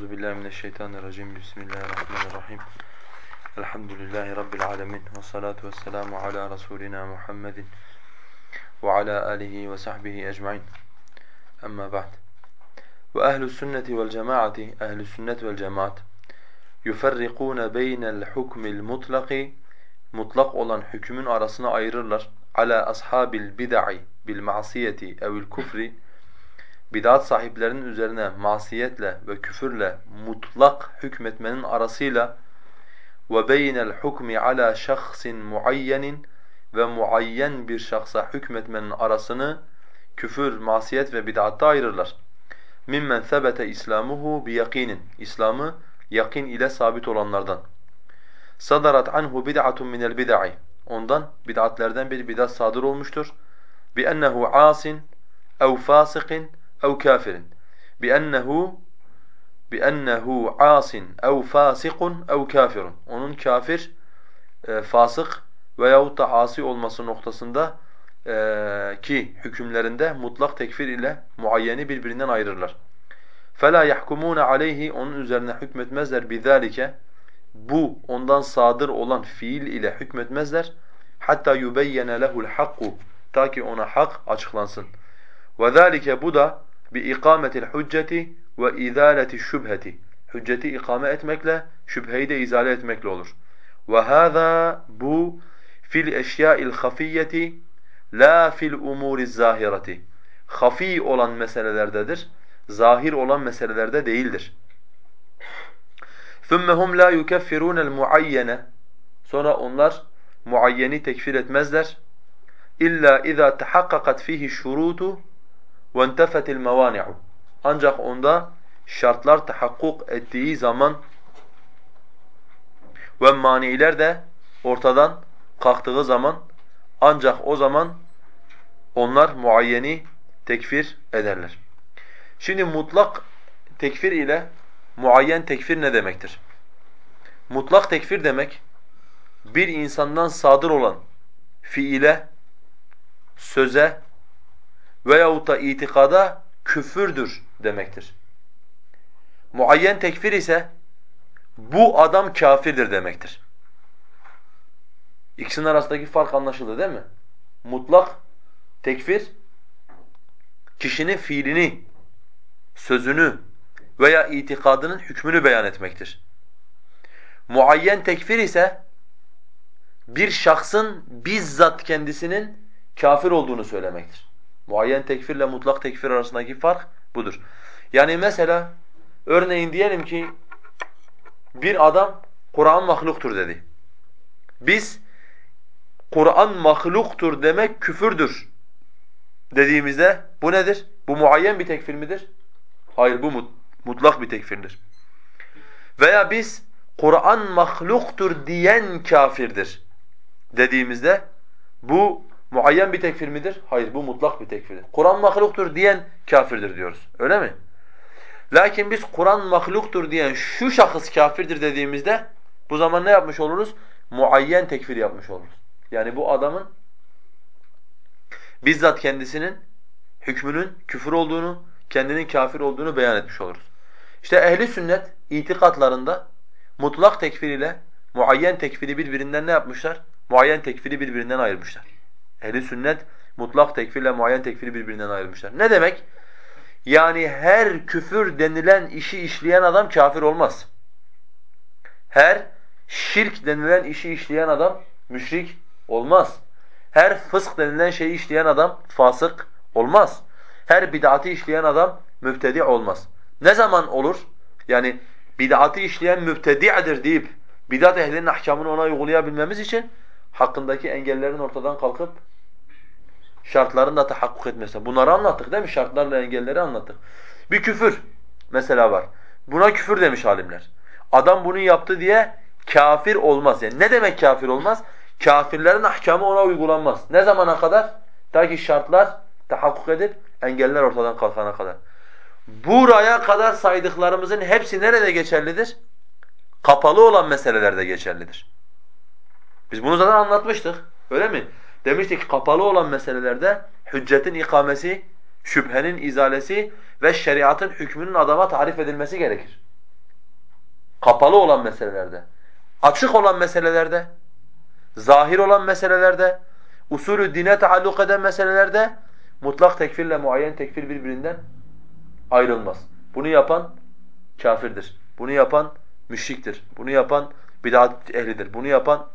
أعوذ بالله من الشيطان الرجيم بسم الله الرحمن الرحيم الحمد لله رب العالمين والصلاة والسلام على رسولنا محمد وعلى آله وصحبه أجمعين أما بعد وأهل السنة والجماعة أهل السنة والجماعة يفرقون بين الحكم المطلق مطلق olan hükmün arasına ayırırlar. على أصحاب البدع بالمعصية أو الكفر bid'at sahiplerinin üzerine masiyetle ve küfürle mutlak hükmetmenin arasıyla ve beynel hukmi ala şahsin muayyenin ve muayyen bir şahsa hükmetmenin arasını küfür, masiyet ve bid'atta ayırırlar. Mimmen sebete islamuhu yakinin. İslamı yakin ile sabit olanlardan. Sadarat anhu bid'atun minel bid'i. Ondan bid'atlerden bir bid'at sadır olmuştur. Bi ennehu asin ev fasikin ev kafirin. Bi ennehu bi ennehu asin ev fasikun ev kafirun. Onun kafir, e, fasık veyahut da asi olması noktasında e, ki hükümlerinde mutlak tekfir ile muayyeni birbirinden ayırırlar. فَلَا يَحْكُمُونَ عَلَيْهِ Onun üzerine hükmetmezler بِذَٰلِكَ Bu ondan sadır olan fiil ile hükmetmezler. Hatta yubeyyene lehul hakku ta ki ona hak açıklansın. Ve zalike bu da bi ikametil hücceti ve izaleti şüpheti. Hücceti ikame etmekle, şüpheyi de izale etmekle olur. Ve hâzâ bu fil eşyâ'il hafiyyeti la fil umuriz zahireti. Hafi olan meselelerdedir. Zahir olan meselelerde değildir. ثُمَّ هُمْ لَا يُكَفِّرُونَ الْمُعَيَّنَ Sonra onlar muayyeni tekfir etmezler. İlla اِذَا تَحَقَّقَتْ ف۪يهِ الشُّرُوتُ وَانْتَفَتِ الْمَوَانِعُ Ancak onda şartlar tahakkuk ettiği zaman ve maniler de ortadan kalktığı zaman ancak o zaman onlar muayyeni tekfir ederler. Şimdi mutlak tekfir ile muayyen tekfir ne demektir? Mutlak tekfir demek bir insandan sadır olan fiile, söze veyahut da itikada küfürdür demektir. Muayyen tekfir ise bu adam kafirdir demektir. İkisinin arasındaki fark anlaşıldı değil mi? Mutlak tekfir kişinin fiilini, sözünü veya itikadının hükmünü beyan etmektir. Muayyen tekfir ise bir şahsın bizzat kendisinin kafir olduğunu söylemektir. Muayyen tekfirle mutlak tekfir arasındaki fark budur. Yani mesela örneğin diyelim ki bir adam Kur'an mahluktur dedi. Biz Kur'an mahluktur demek küfürdür dediğimizde bu nedir? Bu muayyen bir tekfir midir? Hayır bu mutlak bir tekfirdir. Veya biz Kur'an mahluktur diyen kafirdir dediğimizde bu muayyen bir tekfir midir? Hayır bu mutlak bir tekfirdir. Kur'an mahluktur diyen kafirdir diyoruz. Öyle mi? Lakin biz Kur'an mahluktur diyen şu şahıs kafirdir dediğimizde bu zaman ne yapmış oluruz? Muayyen tekfir yapmış oluruz. Yani bu adamın bizzat kendisinin hükmünün küfür olduğunu, kendinin kafir olduğunu beyan etmiş oluruz. İşte ehli sünnet itikatlarında mutlak tekfir ile muayyen tekfiri birbirinden ne yapmışlar? Muayyen tekfiri birbirinden ayırmışlar. Ehli sünnet mutlak tekfirle muayyen tekfiri birbirinden ayırmışlar. Ne demek? Yani her küfür denilen işi işleyen adam kafir olmaz. Her şirk denilen işi işleyen adam müşrik olmaz. Her fısk denilen şeyi işleyen adam fasık olmaz. Her bid'atı işleyen adam mübtedi olmaz. Ne zaman olur? Yani bid'atı işleyen mübtedi'dir deyip bid'at ehlinin ahkamını ona uygulayabilmemiz için hakkındaki engellerin ortadan kalkıp şartların da tahakkuk etmesi. Bunları anlattık değil mi? Şartlarla engelleri anlattık. Bir küfür mesela var. Buna küfür demiş alimler. Adam bunu yaptı diye kafir olmaz. Yani ne demek kafir olmaz? Kafirlerin ahkamı ona uygulanmaz. Ne zamana kadar? Ta ki şartlar tahakkuk edip engeller ortadan kalkana kadar. Buraya kadar saydıklarımızın hepsi nerede geçerlidir? Kapalı olan meselelerde geçerlidir. Biz bunu zaten anlatmıştık. Öyle mi? Demiştik kapalı olan meselelerde hüccetin ikamesi, şüphenin izalesi ve şeriatın hükmünün adama tarif edilmesi gerekir. kapalı olan meselelerde, açık olan meselelerde, zahir olan meselelerde, usulü dine taalluk eden meselelerde mutlak tekfirle muayyen tekfir birbirinden ayrılmaz. Bunu yapan kafirdir. Bunu yapan müşriktir. Bunu yapan bid'at ehlidir. Bunu yapan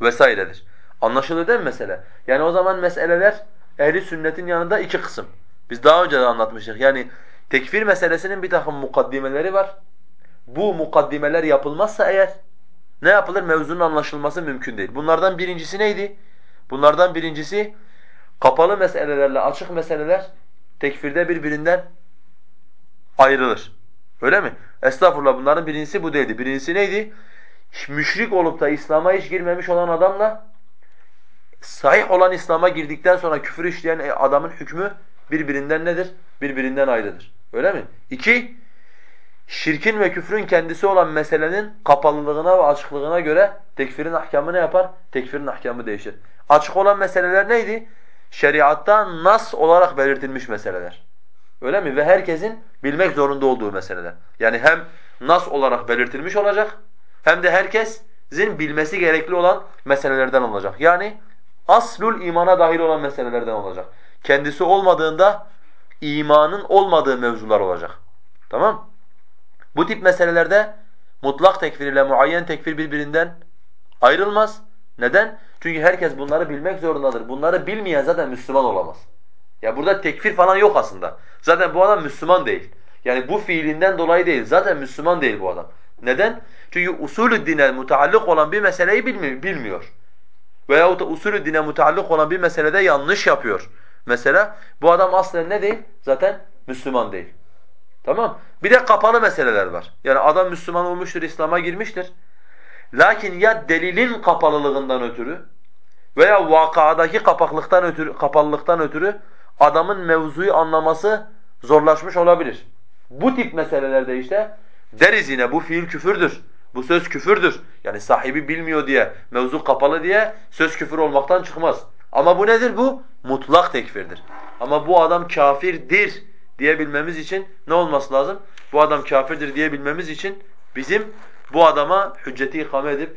vesairedir. Anlaşılır değil mi mesele? Yani o zaman meseleler ehli sünnetin yanında iki kısım. Biz daha önce de anlatmıştık. Yani tekfir meselesinin bir takım mukaddimeleri var. Bu mukaddimeler yapılmazsa eğer ne yapılır? Mevzunun anlaşılması mümkün değil. Bunlardan birincisi neydi? Bunlardan birincisi kapalı meselelerle açık meseleler tekfirde birbirinden ayrılır. Öyle mi? Estağfurullah bunların birincisi bu değildi. Birincisi neydi? Müşrik olup da İslam'a hiç girmemiş olan adamla sahih olan İslam'a girdikten sonra küfür işleyen adamın hükmü birbirinden nedir? Birbirinden ayrıdır. Öyle mi? İki, şirkin ve küfrün kendisi olan meselenin kapalılığına ve açıklığına göre tekfirin ahkamı ne yapar? Tekfirin ahkamı değişir. Açık olan meseleler neydi? Şeriatta nas olarak belirtilmiş meseleler. Öyle mi? Ve herkesin bilmek zorunda olduğu meseleler. Yani hem nas olarak belirtilmiş olacak hem de herkesin bilmesi gerekli olan meselelerden olacak. Yani aslul imana dahil olan meselelerden olacak. Kendisi olmadığında imanın olmadığı mevzular olacak. Tamam? Bu tip meselelerde mutlak tekfir ile muayyen tekfir birbirinden ayrılmaz. Neden? Çünkü herkes bunları bilmek zorundadır. Bunları bilmeyen zaten Müslüman olamaz. Ya burada tekfir falan yok aslında. Zaten bu adam Müslüman değil. Yani bu fiilinden dolayı değil. Zaten Müslüman değil bu adam. Neden? Çünkü usulü dine mutallık olan bir meseleyi bilmiyor. Veyahut da usulü dine mutallık olan bir meselede yanlış yapıyor. Mesela bu adam aslında ne değil? Zaten Müslüman değil. Tamam? Bir de kapalı meseleler var. Yani adam Müslüman olmuştur, İslam'a girmiştir. Lakin ya delilin kapalılığından ötürü veya vakadaki kapaklıktan ötürü, kapalılıktan ötürü adamın mevzuyu anlaması zorlaşmış olabilir. Bu tip meselelerde işte deriz yine bu fiil küfürdür. Bu söz küfürdür. Yani sahibi bilmiyor diye, mevzu kapalı diye söz küfür olmaktan çıkmaz. Ama bu nedir bu? Mutlak tekfirdir. Ama bu adam kafirdir diyebilmemiz için ne olması lazım? Bu adam kafirdir diyebilmemiz için bizim bu adama hücceti ikame edip,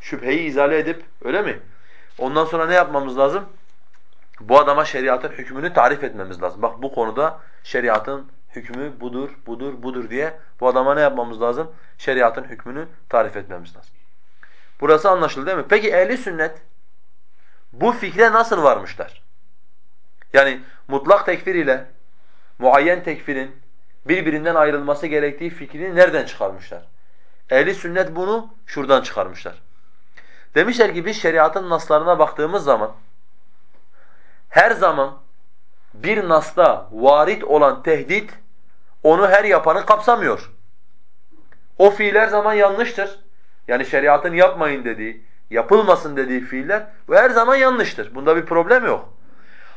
şüpheyi izale edip, öyle mi? Ondan sonra ne yapmamız lazım? Bu adama şeriatın hükmünü tarif etmemiz lazım. Bak bu konuda şeriatın hükmü budur, budur, budur diye bu adama ne yapmamız lazım? Şeriatın hükmünü tarif etmemiz lazım. Burası anlaşıldı değil mi? Peki ehli sünnet bu fikre nasıl varmışlar? Yani mutlak tekfir ile muayyen tekfirin birbirinden ayrılması gerektiği fikrini nereden çıkarmışlar? Ehli sünnet bunu şuradan çıkarmışlar. Demişler ki biz şeriatın naslarına baktığımız zaman her zaman bir nasta varit olan tehdit onu her yapanı kapsamıyor. O fiil her zaman yanlıştır. Yani şeriatın yapmayın dediği, yapılmasın dediği fiiller ve her zaman yanlıştır. Bunda bir problem yok.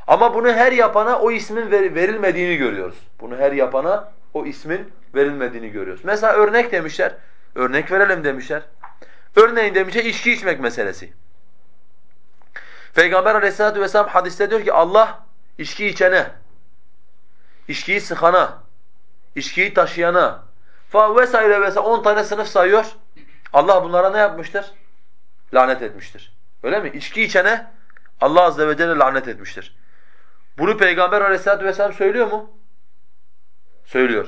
Ama bunu her yapana o ismin verilmediğini görüyoruz. Bunu her yapana o ismin verilmediğini görüyoruz. Mesela örnek demişler. Örnek verelim demişler. Örneğin demişler içki içmek meselesi. Peygamber aleyhissalatu vesselam hadiste diyor ki Allah içki içene, içkiyi sıkana, içkiyi taşıyana fa vesaire vesaire 10 tane sınıf sayıyor. Allah bunlara ne yapmıştır? Lanet etmiştir. Öyle mi? İçki içene Allah azze ve celle lanet etmiştir. Bunu Peygamber aleyhissalatu vesselam söylüyor mu? Söylüyor.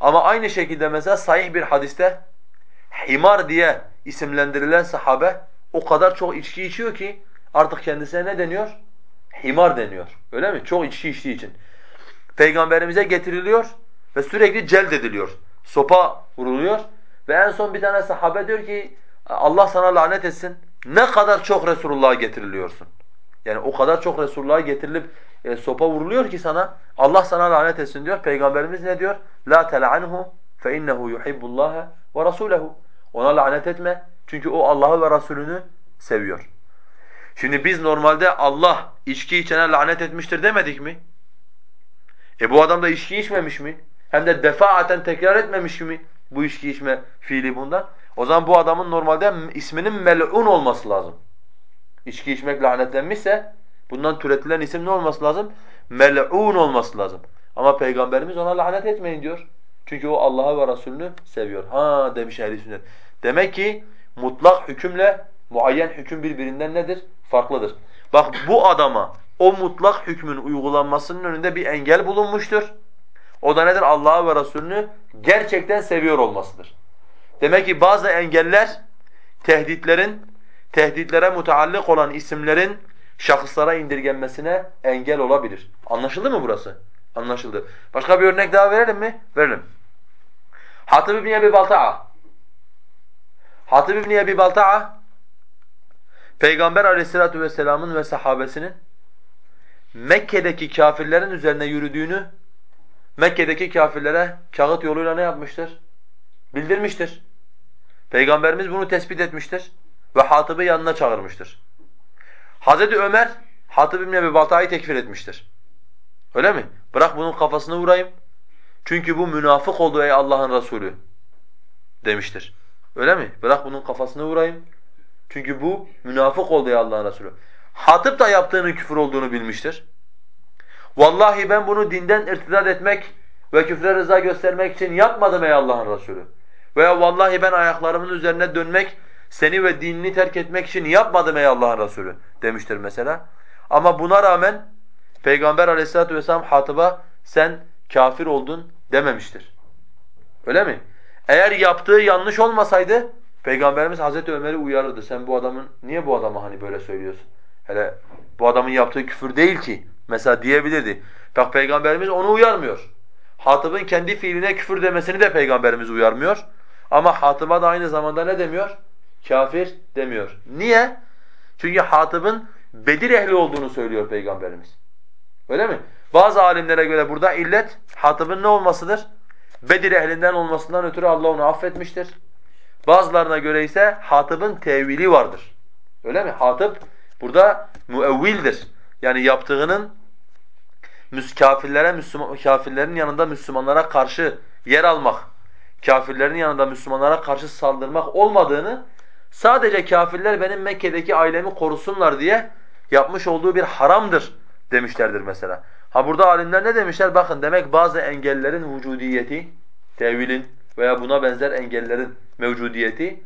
Ama aynı şekilde mesela sahih bir hadiste himar diye isimlendirilen sahabe o kadar çok içki içiyor ki artık kendisine ne deniyor? Himar deniyor. Öyle mi? Çok içki içtiği için. Peygamberimize getiriliyor ve sürekli celd ediliyor. Sopa vuruluyor ve en son bir tane sahabe diyor ki Allah sana lanet etsin. Ne kadar çok Resulullah'a getiriliyorsun. Yani o kadar çok Resulullah'a getirilip e, sopa vuruluyor ki sana Allah sana lanet etsin diyor. Peygamberimiz ne diyor? La tel'anhu fe innehu yuhibbullaha ve rasuluhu. Ona lanet etme çünkü o Allah'ı ve Resulünü seviyor. Şimdi biz normalde Allah içki içene lanet etmiştir demedik mi? E bu adam da içki içmemiş mi? Hem de defaaten tekrar etmemiş mi bu içki içme fiili bundan? O zaman bu adamın normalde isminin mel'un olması lazım. İçki içmek lanetlenmişse bundan türetilen isim ne olması lazım? Mel'un olması lazım. Ama Peygamberimiz ona lanet etmeyin diyor. Çünkü o Allah'ı ve Resulünü seviyor. Ha demiş ehli sünnet. Demek ki mutlak hükümle muayyen hüküm birbirinden nedir? Farklıdır. Bak bu adama o mutlak hükmün uygulanmasının önünde bir engel bulunmuştur. O da nedir? Allah'ı ve Resulünü gerçekten seviyor olmasıdır. Demek ki bazı engeller tehditlerin, tehditlere muteallik olan isimlerin şahıslara indirgenmesine engel olabilir. Anlaşıldı mı burası? Anlaşıldı. Başka bir örnek daha verelim mi? Verelim. Hatib ibn Ebi Balta'a. Hatib ibn Ebi Balta'a Peygamber aleyhissalatu vesselamın ve sahabesinin Mekke'deki kafirlerin üzerine yürüdüğünü Mekke'deki kafirlere kağıt yoluyla ne yapmıştır? Bildirmiştir. Peygamberimiz bunu tespit etmiştir ve Hatib'i yanına çağırmıştır. Hazreti Ömer Hatib ibn Ebi Balta'yı tekfir etmiştir. Öyle mi? Bırak bunun kafasını vurayım. Çünkü bu münafık oldu ey Allah'ın Resulü demiştir. Öyle mi? Bırak bunun kafasını vurayım. Çünkü bu münafık oldu ey Allah'ın Resulü. Hatip da yaptığının küfür olduğunu bilmiştir. Vallahi ben bunu dinden irtidat etmek ve küfre rıza göstermek için yapmadım ey Allah'ın Resulü. Veya vallahi ben ayaklarımın üzerine dönmek, seni ve dinini terk etmek için yapmadım ey Allah'ın Resulü demiştir mesela. Ama buna rağmen Peygamber aleyhissalatu vesselam Hatib'a sen kafir oldun dememiştir. Öyle mi? Eğer yaptığı yanlış olmasaydı Peygamberimiz Hazreti Ömer'i uyarırdı. Sen bu adamın niye bu adama hani böyle söylüyorsun? Hele bu adamın yaptığı küfür değil ki. Mesela diyebilirdi. Bak Peygamberimiz onu uyarmıyor. Hatib'in kendi fiiline küfür demesini de Peygamberimiz uyarmıyor. Ama Hatib'a da aynı zamanda ne demiyor? Kafir demiyor. Niye? Çünkü Hatib'in Bedir ehli olduğunu söylüyor Peygamberimiz. Öyle mi? Bazı alimlere göre burada illet Hatib'in ne olmasıdır? Bedir ehlinden olmasından ötürü Allah onu affetmiştir. Bazılarına göre ise Hatib'in tevili vardır. Öyle mi? Hatib burada müevvildir. Yani yaptığının kafirlere, Müslüman, kafirlerin yanında Müslümanlara karşı yer almak, kafirlerin yanında Müslümanlara karşı saldırmak olmadığını, sadece kafirler benim Mekke'deki ailemi korusunlar diye yapmış olduğu bir haramdır demişlerdir mesela. Ha burada alimler ne demişler? Bakın demek bazı engellerin vücudiyeti, tevilin veya buna benzer engellerin mevcudiyeti,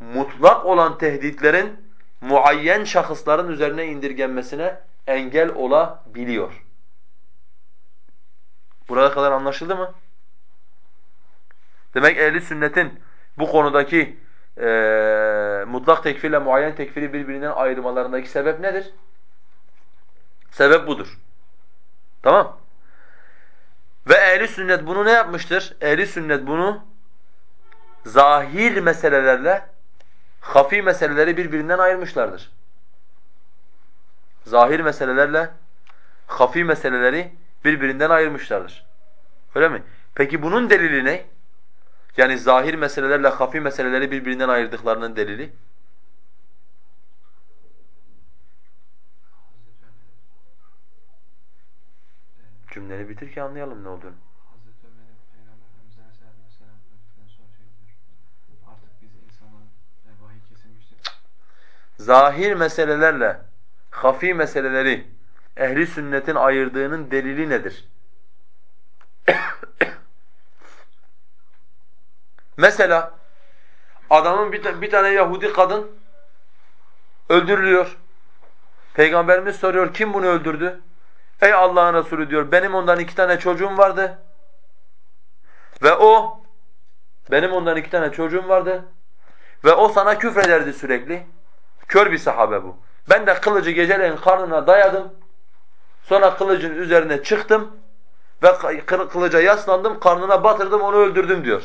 mutlak olan tehditlerin muayyen şahısların üzerine indirgenmesine engel olabiliyor. Buraya kadar anlaşıldı mı? Demek ehli sünnetin bu konudaki e, mutlak tekfirle muayyen tekfiri birbirinden ayırmalarındaki sebep nedir? Sebep budur. Tamam? Ve ehli sünnet bunu ne yapmıştır? Ehli sünnet bunu zahir meselelerle hafi meseleleri birbirinden ayırmışlardır. Zahir meselelerle hafi meseleleri birbirinden ayırmışlardır. Öyle mi? Peki bunun delili ne? Yani zahir meselelerle hafi meseleleri birbirinden ayırdıklarının delili? Cümleni bitir ki anlayalım ne olduğunu. Zahir meselelerle hafi meseleleri ehli sünnetin ayırdığının delili nedir? Mesela adamın bir, bir tane Yahudi kadın öldürülüyor. Peygamberimiz soruyor kim bunu öldürdü? Ey Allah'ın Resulü diyor benim ondan iki tane çocuğum vardı. Ve o benim ondan iki tane çocuğum vardı. Ve o sana küfrederdi sürekli. Kör bir sahabe bu. Ben de kılıcı geceleyin karnına dayadım. Sonra kılıcın üzerine çıktım ve kılıca yaslandım, karnına batırdım, onu öldürdüm diyor.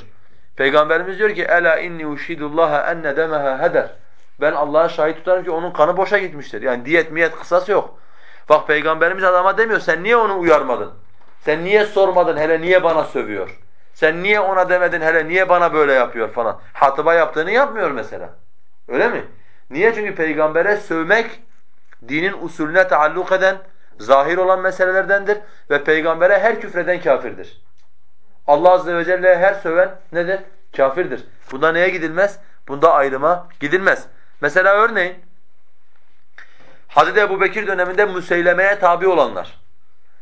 Peygamberimiz diyor ki: "Ela inni ushidullaha enne demaha heder." Ben Allah'a şahit tutarım ki onun kanı boşa gitmiştir. Yani diyet miyet kısası yok. Bak Peygamberimiz adama demiyor, sen niye onu uyarmadın? Sen niye sormadın, hele niye bana sövüyor? Sen niye ona demedin, hele niye bana böyle yapıyor falan. Hatıba yaptığını yapmıyor mesela. Öyle mi? Niye? Çünkü peygambere sövmek dinin usulüne taalluk eden, zahir olan meselelerdendir ve peygambere her küfreden kafirdir. Allah azze ve celle her söven nedir? Kafirdir. Bunda neye gidilmez? Bunda ayrıma gidilmez. Mesela örneğin Hazreti Ebu Bekir döneminde Müseyleme'ye tabi olanlar.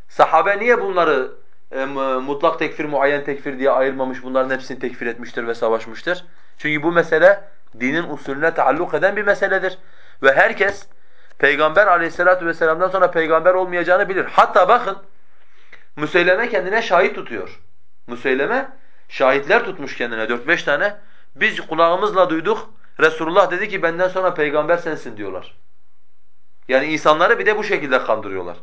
Sahabe niye bunları e, mutlak tekfir, muayyen tekfir diye ayırmamış, bunların hepsini tekfir etmiştir ve savaşmıştır. Çünkü bu mesele dinin usulüne taalluk eden bir meseledir. Ve herkes Peygamber aleyhissalatu vesselam'dan sonra peygamber olmayacağını bilir. Hatta bakın Müseyleme kendine şahit tutuyor. Müseyleme şahitler tutmuş kendine 4-5 tane. Biz kulağımızla duyduk. Resulullah dedi ki benden sonra peygamber sensin diyorlar. Yani insanları bir de bu şekilde kandırıyorlar.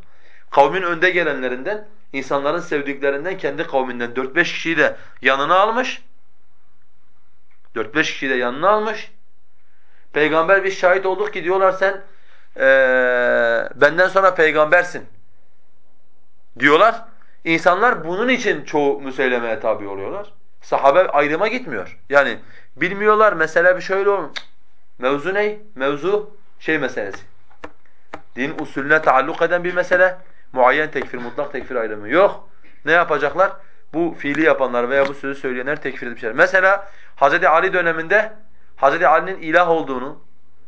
Kavmin önde gelenlerinden, insanların sevdiklerinden, kendi kavminden 4-5 kişiyi de yanına almış. 4-5 kişiyi de yanına almış. Peygamber biz şahit olduk ki diyorlar sen ee, benden sonra peygambersin diyorlar. İnsanlar bunun için çoğu müseylemeye tabi oluyorlar. Sahabe ayrıma gitmiyor. Yani bilmiyorlar mesela bir şöyle olmuş. Mevzu ne? Mevzu şey meselesi. Din usulüne taalluk eden bir mesele. Muayyen tekfir, mutlak tekfir ayrımı yok. Ne yapacaklar? Bu fiili yapanlar veya bu sözü söyleyenler tekfir etmişler. Mesela Hz. Ali döneminde Hz. Ali'nin ilah olduğunu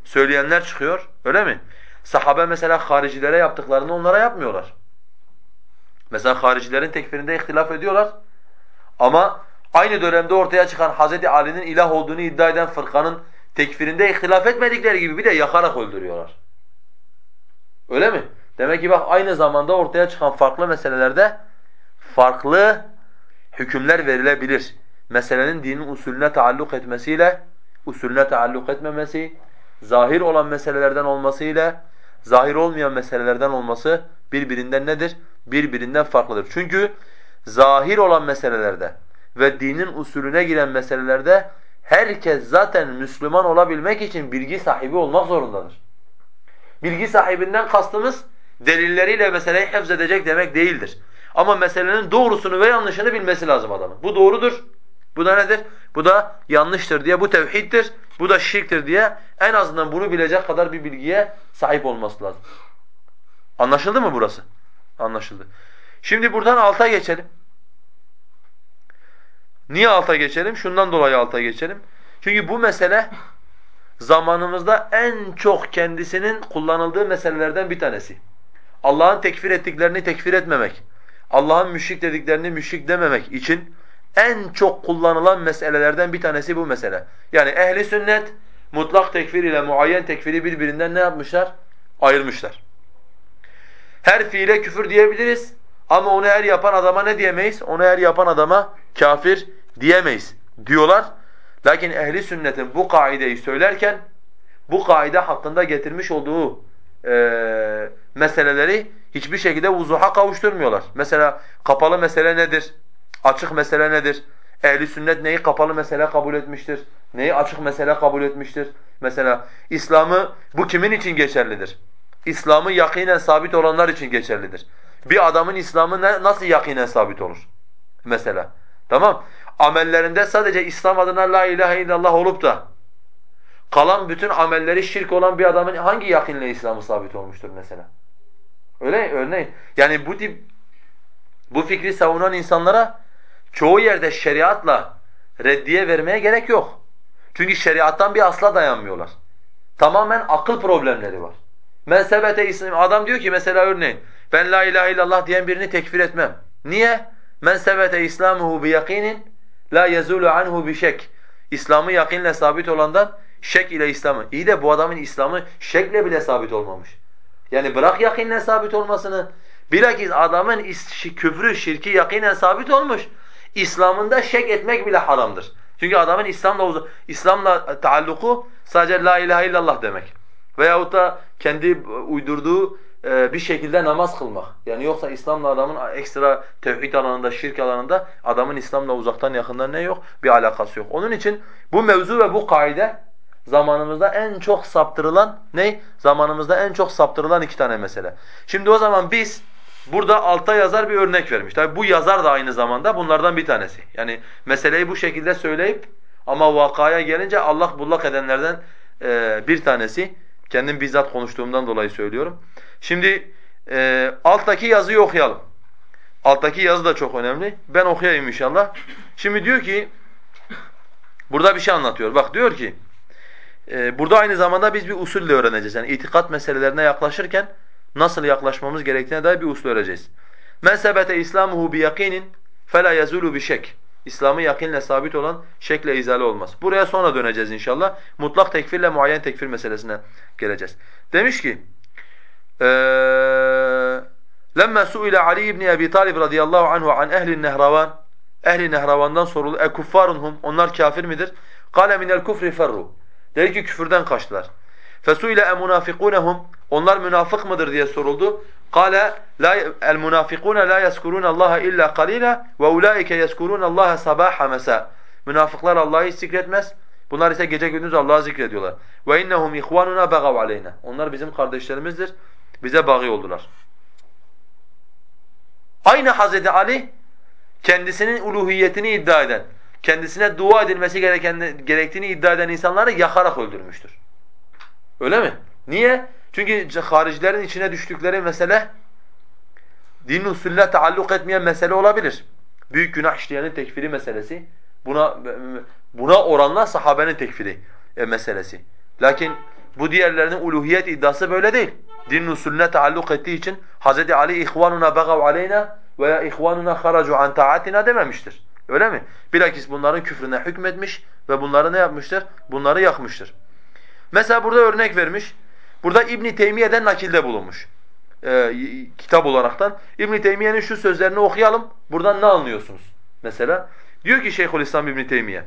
söyleyenler çıkıyor. Öyle mi? Sahabe mesela haricilere yaptıklarını onlara yapmıyorlar. Mesela haricilerin tekfirinde ihtilaf ediyorlar. Ama aynı dönemde ortaya çıkan Hz. Ali'nin ilah olduğunu iddia eden fırkanın tekfirinde ihtilaf etmedikleri gibi bir de yakarak öldürüyorlar. Öyle mi? Demek ki bak aynı zamanda ortaya çıkan farklı meselelerde farklı hükümler verilebilir. Meselenin dinin usulüne taalluk etmesiyle, usulüne taalluk etmemesi, zahir olan meselelerden olmasıyla, zahir olmayan meselelerden olması birbirinden nedir? Birbirinden farklıdır. Çünkü zahir olan meselelerde ve dinin usulüne giren meselelerde herkes zaten Müslüman olabilmek için bilgi sahibi olmak zorundadır. Bilgi sahibinden kastımız delilleriyle meseleyi edecek demek değildir. Ama meselenin doğrusunu ve yanlışını bilmesi lazım adamın. Bu doğrudur. Bu da nedir? Bu da yanlıştır diye, bu tevhiddir, bu da şirktir diye en azından bunu bilecek kadar bir bilgiye sahip olması lazım. Anlaşıldı mı burası? Anlaşıldı. Şimdi buradan alta geçelim. Niye alta geçelim? Şundan dolayı alta geçelim. Çünkü bu mesele zamanımızda en çok kendisinin kullanıldığı meselelerden bir tanesi. Allah'ın tekfir ettiklerini tekfir etmemek, Allah'ın müşrik dediklerini müşrik dememek için en çok kullanılan meselelerden bir tanesi bu mesele. Yani ehli sünnet mutlak tekfir ile muayyen tekfiri birbirinden ne yapmışlar? Ayırmışlar. Her fiile küfür diyebiliriz ama onu her yapan adama ne diyemeyiz? Onu her yapan adama kafir diyemeyiz diyorlar. Lakin ehli sünnetin bu kaideyi söylerken bu kaide hakkında getirmiş olduğu e, meseleleri hiçbir şekilde vuzuha kavuşturmuyorlar. Mesela kapalı mesele nedir? Açık mesele nedir? Ehli sünnet neyi kapalı mesele kabul etmiştir? Neyi açık mesele kabul etmiştir? Mesela İslam'ı bu kimin için geçerlidir? İslam'ı yakinen sabit olanlar için geçerlidir. Bir adamın İslam'ı nasıl yakinen sabit olur? Mesela. Tamam? Amellerinde sadece İslam adına la ilahe illallah olup da kalan bütün amelleri şirk olan bir adamın hangi yakinle İslam'ı sabit olmuştur mesela? Öyle örneğin. Yani bu tip bu fikri savunan insanlara çoğu yerde şeriatla reddiye vermeye gerek yok. Çünkü şeriattan bir asla dayanmıyorlar. Tamamen akıl problemleri var. Mensebete İslam adam diyor ki mesela örneğin ben la ilahe illallah diyen birini tekfir etmem. Niye? Mensebete islamuhu bi yakinin la yazulu anhu bi şek. İslamı yakinle sabit olandan şek ile İslam'ı. İyi de bu adamın İslam'ı şekle bile sabit olmamış. Yani bırak yakinle sabit olmasını. Bilakis adamın küfrü, şirki yakinen sabit olmuş. İslam'ında şek etmek bile haramdır. Çünkü adamın İslam'la İslam'la taalluku sadece la ilahe illallah demek. Veyahut da kendi uydurduğu e, bir şekilde namaz kılmak. Yani yoksa İslam'la adamın ekstra tevhid alanında, şirk alanında adamın İslam'la uzaktan yakından ne yok? Bir alakası yok. Onun için bu mevzu ve bu kaide zamanımızda en çok saptırılan ne? Zamanımızda en çok saptırılan iki tane mesele. Şimdi o zaman biz burada alta yazar bir örnek vermiş. Tabi bu yazar da aynı zamanda bunlardan bir tanesi. Yani meseleyi bu şekilde söyleyip ama vakaya gelince Allah bullak edenlerden e, bir tanesi. Kendim bizzat konuştuğumdan dolayı söylüyorum. Şimdi e, alttaki yazıyı okuyalım. Alttaki yazı da çok önemli. Ben okuyayım inşallah. Şimdi diyor ki, burada bir şey anlatıyor. Bak diyor ki, e, burada aynı zamanda biz bir usulle öğreneceğiz. Yani itikat meselelerine yaklaşırken nasıl yaklaşmamız gerektiğine dair bir usul öğreneceğiz. Men sebete islamuhu bi yakinin fela yazulu bi. İslam'ı yakinle sabit olan şekle izale olmaz. Buraya sonra döneceğiz inşallah. Mutlak tekfirle muayyen tekfir meselesine geleceğiz. Demiş ki Lemma su'ile Ali ibn Abi Talib radıyallahu anhu an ehli Nehravan Ehli Nehravan'dan soruldu. E kuffarunhum onlar kafir midir? Kale minel kufri ferru. Dedi ki küfürden kaçtılar. E munafikunhum onlar münafık mıdır diye soruldu. Kale el munafikun la yezkurun Allah illa qalila ve ulaike yezkurun Allah sabaha mesa. Münafıklar Allah'ı zikretmez. Bunlar ise gece gündüz Allah'ı zikrediyorlar. Ve innahum ihvanuna bagav aleyna. Onlar bizim kardeşlerimizdir. Bize bagi oldular. Aynı Hazreti Ali kendisinin uluhiyetini iddia eden, kendisine dua edilmesi gereken gerektiğini iddia eden insanları yakarak öldürmüştür. Öyle mi? Niye? Çünkü haricilerin içine düştükleri mesele din usulüne taalluk etmeyen mesele olabilir. Büyük günah işleyenin tekfiri meselesi. Buna buna oranla sahabenin tekfiri e, meselesi. Lakin bu diğerlerinin uluhiyet iddiası böyle değil. Din usulüne taalluk ettiği için Hz. Ali ihvanuna bagav aleyna veya ihvanuna haracu an taatina dememiştir. Öyle mi? Bilakis bunların küfrüne hükmetmiş ve bunları ne yapmıştır? Bunları yakmıştır. Mesela burada örnek vermiş. Burada İbn Teymiye'den nakilde bulunmuş. Ee, kitap olaraktan. İbn Teymiye'nin şu sözlerini okuyalım. Buradan ne anlıyorsunuz? Mesela diyor ki Şeyhülislam İbn Teymiye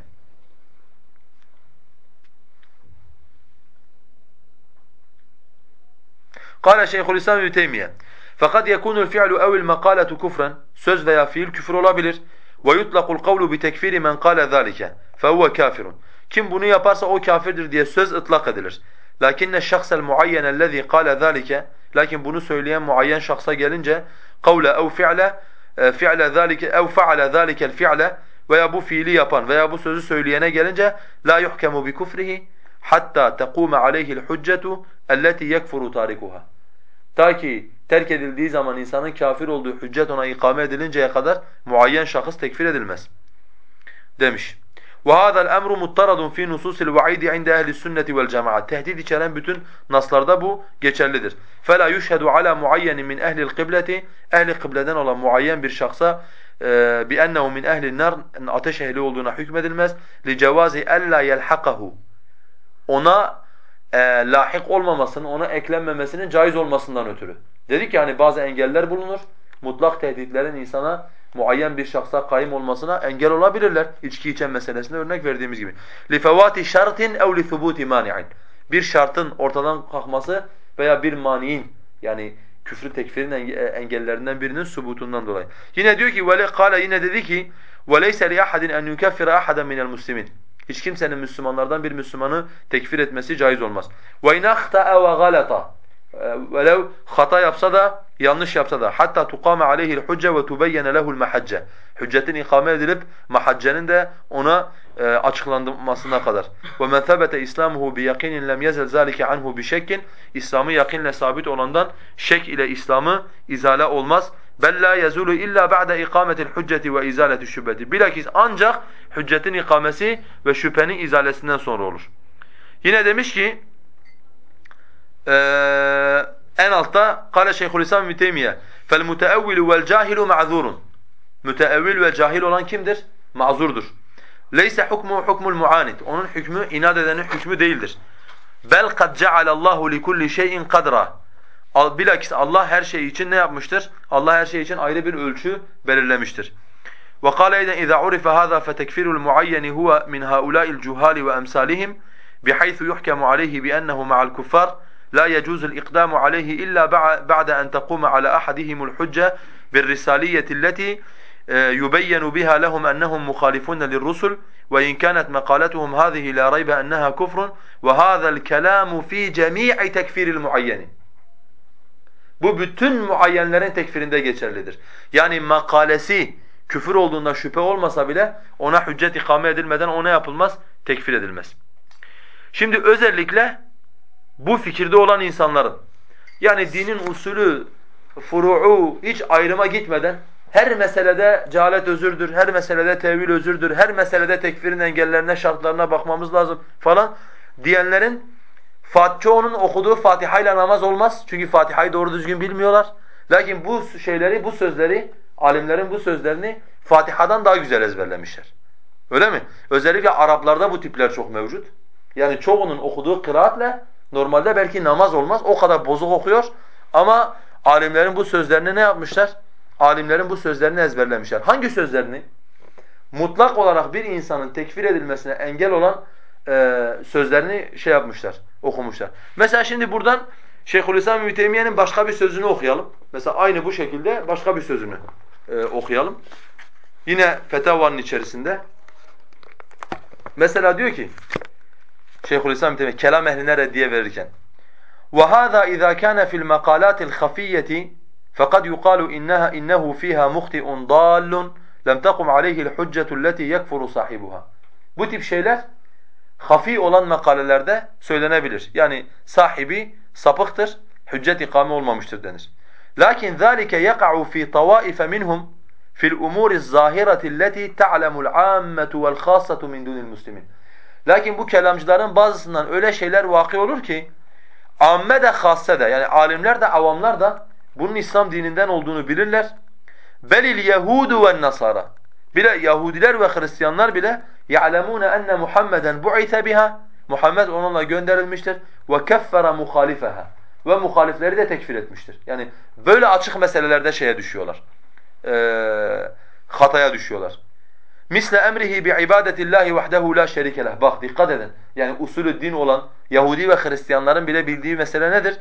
Kale Şeyhülislam İbn Teymiye fakat yekunul fi'lu ev'il makaletu kufran söz veya fiil küfür olabilir. Ve yutlaqul kavlu bi tekfiri men kâle zâlike fehuve kâfirun. Kim bunu yaparsa o kafirdir diye söz ıtlak edilir. Lakinne şahsel muayyenellezî kâle zâlike lakin bunu söyleyen muayyen şahsa gelince kavle ev fi'le e, fi'le zâlike ev fe'ale zâlikel fi'le veya bu fiili yapan veya bu sözü söyleyene gelince la yuhkemu bi kufrihi hatta tequme aleyhi'l huccetu elleti yekfuru tarikuha. Ta ki terk edildiği zaman insanın kafir olduğu hüccet ona ikame edilinceye kadar muayyen şahıs tekfir edilmez. Demiş. وَهَذَا الْأَمْرُ مُتَّرَضٌ فِي نُصُوصِ الْوَعِيدِ عِنْدَ اَهْلِ السُنَّةِ وَالْجَمَاعَةِ Tehdit içeren bütün naslarda bu geçerlidir. فَلَا يُشْهَدُ عَلَى مُعَيَّنٍ مِنْ اَهْلِ الْقِبْلَةِ Ehli kıbleden olan muayyen bir şahsa بِأَنَّهُ مِنْ اَهْلِ النَّارِ Ateş ehli olduğuna hükmedilmez. لِجَوَازِ أَلَّا يَلْحَقَهُ Ona e, lahik olmamasının, ona eklenmemesinin caiz olmasından ötürü. Dedik ki hani bazı engeller bulunur. Mutlak tehditlerin insana muayyen bir şahsa kayım olmasına engel olabilirler. İçki içen meselesinde örnek verdiğimiz gibi. لِفَوَاتِ شَرْطٍ اَوْ لِثُبُوتِ مَانِعٍ Bir şartın ortadan kalkması veya bir maniin yani küfrü tekfirin engellerinden birinin subutundan dolayı. Yine diyor ki vele kâle yine dedi ki وَلَيْسَ لِيَحَدٍ اَنْ يُكَفِّرَ أَحَدًا مِنَ الْمُسْلِمِينَ Hiç kimsenin Müslümanlardan bir Müslümanı tekfir etmesi caiz olmaz. وَاِنْ اَخْتَأَ وَغَلَطَ velev hata yapsa da yanlış yapsa da hatta tukame aleyhi'l hucce ve tubeyyene lehu'l mahacce. Hüccetin ikame edilip mahaccenin de ona e, açıklanmasına kadar. Ve men thebete islamuhu bi yakinin lem yezel zalike anhu bi şekkin. İslamı yakinle sabit olandan şek ile İslamı izale olmaz. Bel la yazulu illa ba'de ikametil hücceti ve izaleti şüpheti. Bilakis ancak hüccetin ikamesi ve şüphenin izalesinden sonra olur. Yine demiş ki ee, en altta kâle Şeyhülislam İbn Teymiye fel muteevvilu vel cahilu ma'zurun. Müteevvil ve cahil olan kimdir? Mazurdur. Leyse hukmu hukmul muanid. Onun hükmü inat edenin hükmü değildir. Bel kad cealallahu li kulli şeyin kadra. Bilakis Allah her şey için ne yapmıştır? Allah her şey için ayrı bir ölçü belirlemiştir. وقال ايضا اذا عرف هذا فتكفير المعين هو من هؤلاء الجهال وامثالهم بحيث يحكم عليه بانه مع الكفار لا يجوز الإقدام عليه إلا بعد أن تقوم على أحدهم الحجة بالرسالية التي يبين بها لهم أنهم مخالفون للرسل وإن كانت مقالتهم هذه لا ريب أنها كفر وهذا الكلام في جميع tekfir المعين Bu bütün muayyenlerin tekfirinde geçerlidir. Yani makalesi küfür olduğunda şüphe olmasa bile ona hüccet ikame edilmeden ona yapılmaz, tekfir edilmez. Şimdi özellikle bu fikirde olan insanların yani dinin usulü, furu'u hiç ayrıma gitmeden her meselede cehalet özürdür, her meselede tevil özürdür, her meselede tekfirin engellerine, şartlarına bakmamız lazım falan diyenlerin çoğunun okuduğu Fatiha ile namaz olmaz. Çünkü Fatiha'yı doğru düzgün bilmiyorlar. Lakin bu şeyleri, bu sözleri, alimlerin bu sözlerini Fatiha'dan daha güzel ezberlemişler. Öyle mi? Özellikle Araplarda bu tipler çok mevcut. Yani çoğunun okuduğu kıraatle normalde belki namaz olmaz. O kadar bozuk okuyor ama alimlerin bu sözlerini ne yapmışlar? Alimlerin bu sözlerini ezberlemişler. Hangi sözlerini? Mutlak olarak bir insanın tekfir edilmesine engel olan e, sözlerini şey yapmışlar, okumuşlar. Mesela şimdi buradan Şeyhülislam İbn başka bir sözünü okuyalım. Mesela aynı bu şekilde başka bir sözünü e, okuyalım. Yine Fetava'nın içerisinde. Mesela diyor ki Şeyhülislam İbn Teymiyye kelam ehline reddiye verirken وهذا إذا كان في المقالات الخفية فقد يقال إنها إنه فيها مخطئ ضال لم تقم عليه الحجة التي يكفر صاحبها. Bu tip şeyler hafi olan makalelerde söylenebilir. Yani sahibi sapıktır, hüccet ikame olmamıştır denir. Lakin zalike yaqa'u fi tawaife minhum fil umuri zahireti allati ta'lemul ammetu vel khassatu min dunil muslimin. Lakin bu kelamcıların bazısından öyle şeyler vakı olur ki amme de hasse de yani alimler de avamlar da bunun İslam dininden olduğunu bilirler. Belil Yehudu ve Nasara. Bile Yahudiler ve Hristiyanlar bile ya'lemune enne Muhammeden bu'ise biha. Muhammed onunla gönderilmiştir ve keffere muhalifeha. Ve muhalifleri de tekfir etmiştir. Yani böyle açık meselelerde şeye düşüyorlar. Ee, hataya düşüyorlar. Misle emrihi bi ibadetillahi vahdehu la şerike leh. Bak dikkat edin. Yani usulü din olan Yahudi ve Hristiyanların bile bildiği mesele nedir?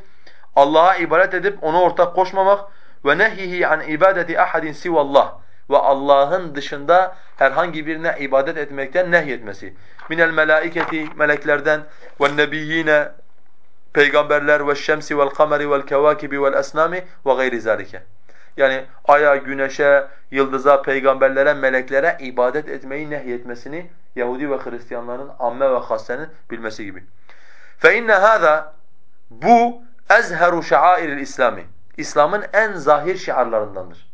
Allah'a ibadet edip ona ortak koşmamak ve nehyihi an ibadeti ahadin sivallah ve Allah'ın dışında herhangi birine ibadet etmekten nehyetmesi. Minel melaiketi meleklerden ve nebiyyine peygamberler ve şemsi vel kameri vel kevakibi vel esnami ve gayri zalike. Yani aya, güneşe, yıldıza, peygamberlere, meleklere ibadet etmeyi nehyetmesini Yahudi ve Hristiyanların amme ve hassenin bilmesi gibi. فَاِنَّ هَذَا Bu ezheru şairil İslami. İslam'ın en zahir şiarlarındandır.